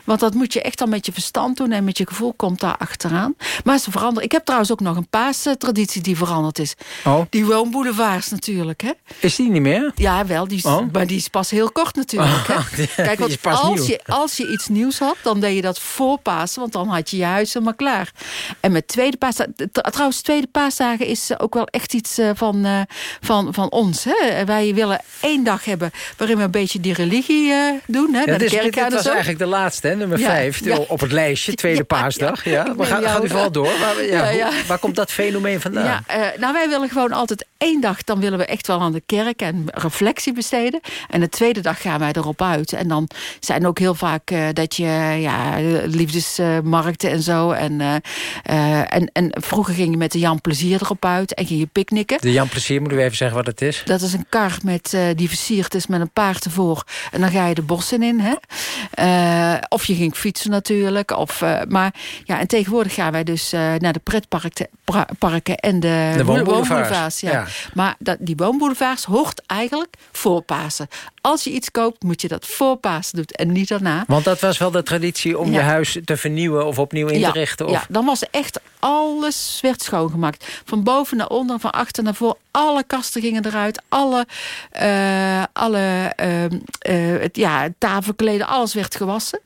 Want dat moet je echt dan met je verstand doen. En met je gevoel komt daar achteraan. Maar ze veranderen. Ik heb trouwens ook nog een paastraditie die veranderd is. Oh. Die woonboulevards natuurlijk. hè? Is die niet meer? Ja, wel, die is, Oh. maar die is pas heel kort natuurlijk. Hè? [laughs] Oh, Kijk, want als, nieuw. je, als je iets nieuws had, dan deed je dat voor Pasen... want dan had je je huis helemaal klaar. En met tweede paasdagen... Trouwens, tweede paasdagen is ook wel echt iets eh, van, eh, van, van ons. Hè? Wij willen één dag hebben waarin we een beetje die religie eh, doen. Hè? Ja, naar de dit, kerk dit en was eigenlijk de laatste, hè, nummer Ja, vijf. ja. Op het lijstje, [laughs] tweede paasdag. Ja, Maar ga, gaat u vooral [laughs] door. Waar, hoe- waar komt dat fenomeen vandaan? Ja, eh, nou, wij willen gewoon altijd één dag... dan willen we echt wel aan de kerk en reflectie besteden. En de tweede dag gaan wij erop uit. En dan zijn ook heel vaak eh, dat je... ja, liefdesmarkten en zo. En, eh, eh, en, en vroeger ging je met de Jan Plezier erop uit... en ging je picknicken. De Jan Plezier, moeten we even zeggen wat het is? Dat is een kar met, die versierd is met een paard ervoor. En dan ga je de bossen in. Hè? Of je ging fietsen natuurlijk. Of, maar ja, en tegenwoordig gaan wij dus naar de pretparken parken en de, De woonboulevards, ja. Maar dat, die woonboulevards hoort eigenlijk voor Pasen. Als je iets koopt, moet je dat voor Pasen doen en niet daarna. Want dat was wel de traditie om Ja. je huis te vernieuwen... of opnieuw in ja, te richten? Of... Ja, dan was echt alles werd schoongemaakt. Van boven naar onder, van achter naar voor. Alle kasten gingen eruit. Alle, eh, alle ehm, eh, ja, tafelkleden, alles werd gewassen.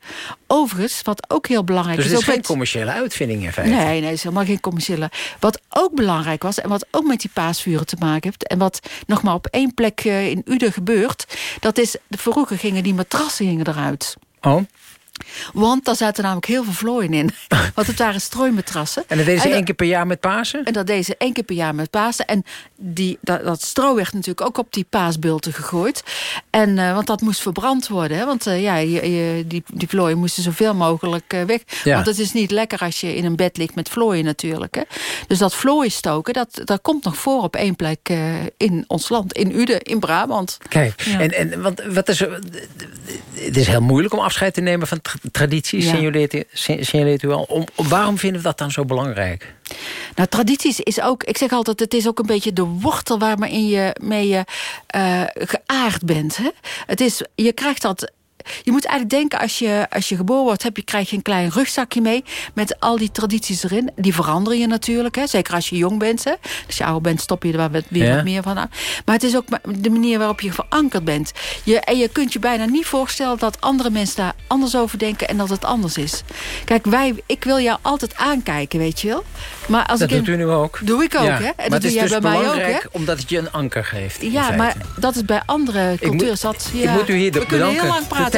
Overigens, wat ook heel belangrijk Dus is... het is geen met- commerciële uitvinding in feite? Nee, nee, het is helemaal geen commerciële. Wat ook belangrijk was, en wat ook met die paasvuren te maken heeft... en wat nog maar op één plek eh, in Uden gebeurt... dat is, vroeger gingen die matrassen gingen eruit. Oh, Want daar zaten namelijk heel veel vlooien in. [laughs] Want het waren strooimatrassen. en dat deden ze één keer per jaar met Pasen? en dat deden ze één keer per jaar met Pasen. En die, dat, dat stro werd natuurlijk ook op die paasbulten gegooid. En, eh, want dat moest verbrand worden. Hè? Want eh, ja, je, je- die, die vlooien moesten zoveel mogelijk eh, weg. Ja. Want het is niet lekker als je in een bed ligt met vlooien natuurlijk. Hè? Dus dat vlooien stoken, dat, dat komt nog voor op één plek in ons land. In Uden, in Brabant. Kijk, Ja. en, en want wat is het is heel moeilijk om afscheid te nemen van tradities, Ja. signaleert, u- si- signaleert u al. Om, om- waarom vinden we dat dan zo belangrijk? Nou, tradities is ook, ik zeg altijd, het is ook een beetje de wortel waarmee je mee je eh, geaard bent. Hè? Het is, je krijgt dat. Je moet eigenlijk denken, als je, als je geboren wordt, heb je, krijg je een klein rugzakje mee met al die tradities erin. Die veranderen je natuurlijk, hè? zeker als je jong bent. Hè? Als je ouder bent, stop je er wat- weer Ja. wat meer van aan. Maar het is ook de manier waarop je verankerd bent. Je, en je kunt je bijna niet voorstellen dat andere mensen daar anders over denken en dat het anders is. Kijk, wij, ik wil jou altijd aankijken, weet je wel. Maar als dat ik in- doet u nu ook. Doe ik ook, Ja, hè? En maar dat doe is jij dus bij mij ook, hè? omdat het je een anker geeft. Ja, maar dat is bij andere culturen moet- ik Ja. moet u hier We kunnen bedanken. heel lang De praten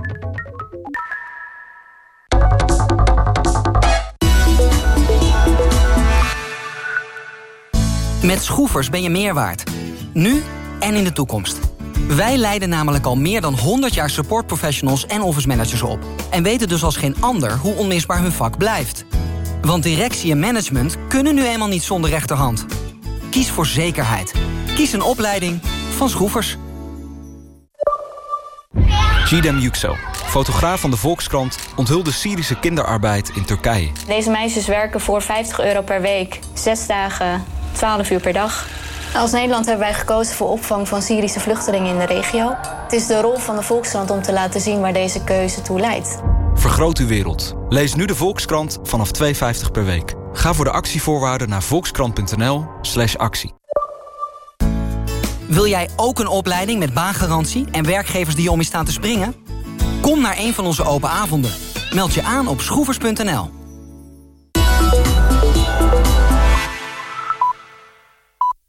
Met Schroefers ben je meer waard. Nu en in de toekomst. Wij leiden namelijk al meer dan 100 jaar supportprofessionals en office managers op. En weten dus als geen ander hoe onmisbaar hun vak blijft. Want directie en management kunnen nu eenmaal niet zonder rechterhand. Kies voor zekerheid. Kies een opleiding van Schroefers. Gidem Yüksel, fotograaf van de Volkskrant... onthulde Syrische kinderarbeid in Turkije. Deze meisjes werken voor 50 euro per week, zes dagen, 12 uur per dag. Als Nederland hebben wij gekozen voor opvang van Syrische vluchtelingen in de regio. Het is de rol van de Volkskrant om te laten zien waar deze keuze toe leidt. Vergroot uw wereld. Lees nu de Volkskrant vanaf 2,50 per week. Ga voor de actievoorwaarden naar volkskrant.nl slash actie. Wil jij ook een opleiding met baangarantie en werkgevers die je om je staan te springen? Kom naar een van onze open avonden. Meld je aan op schroevers.nl.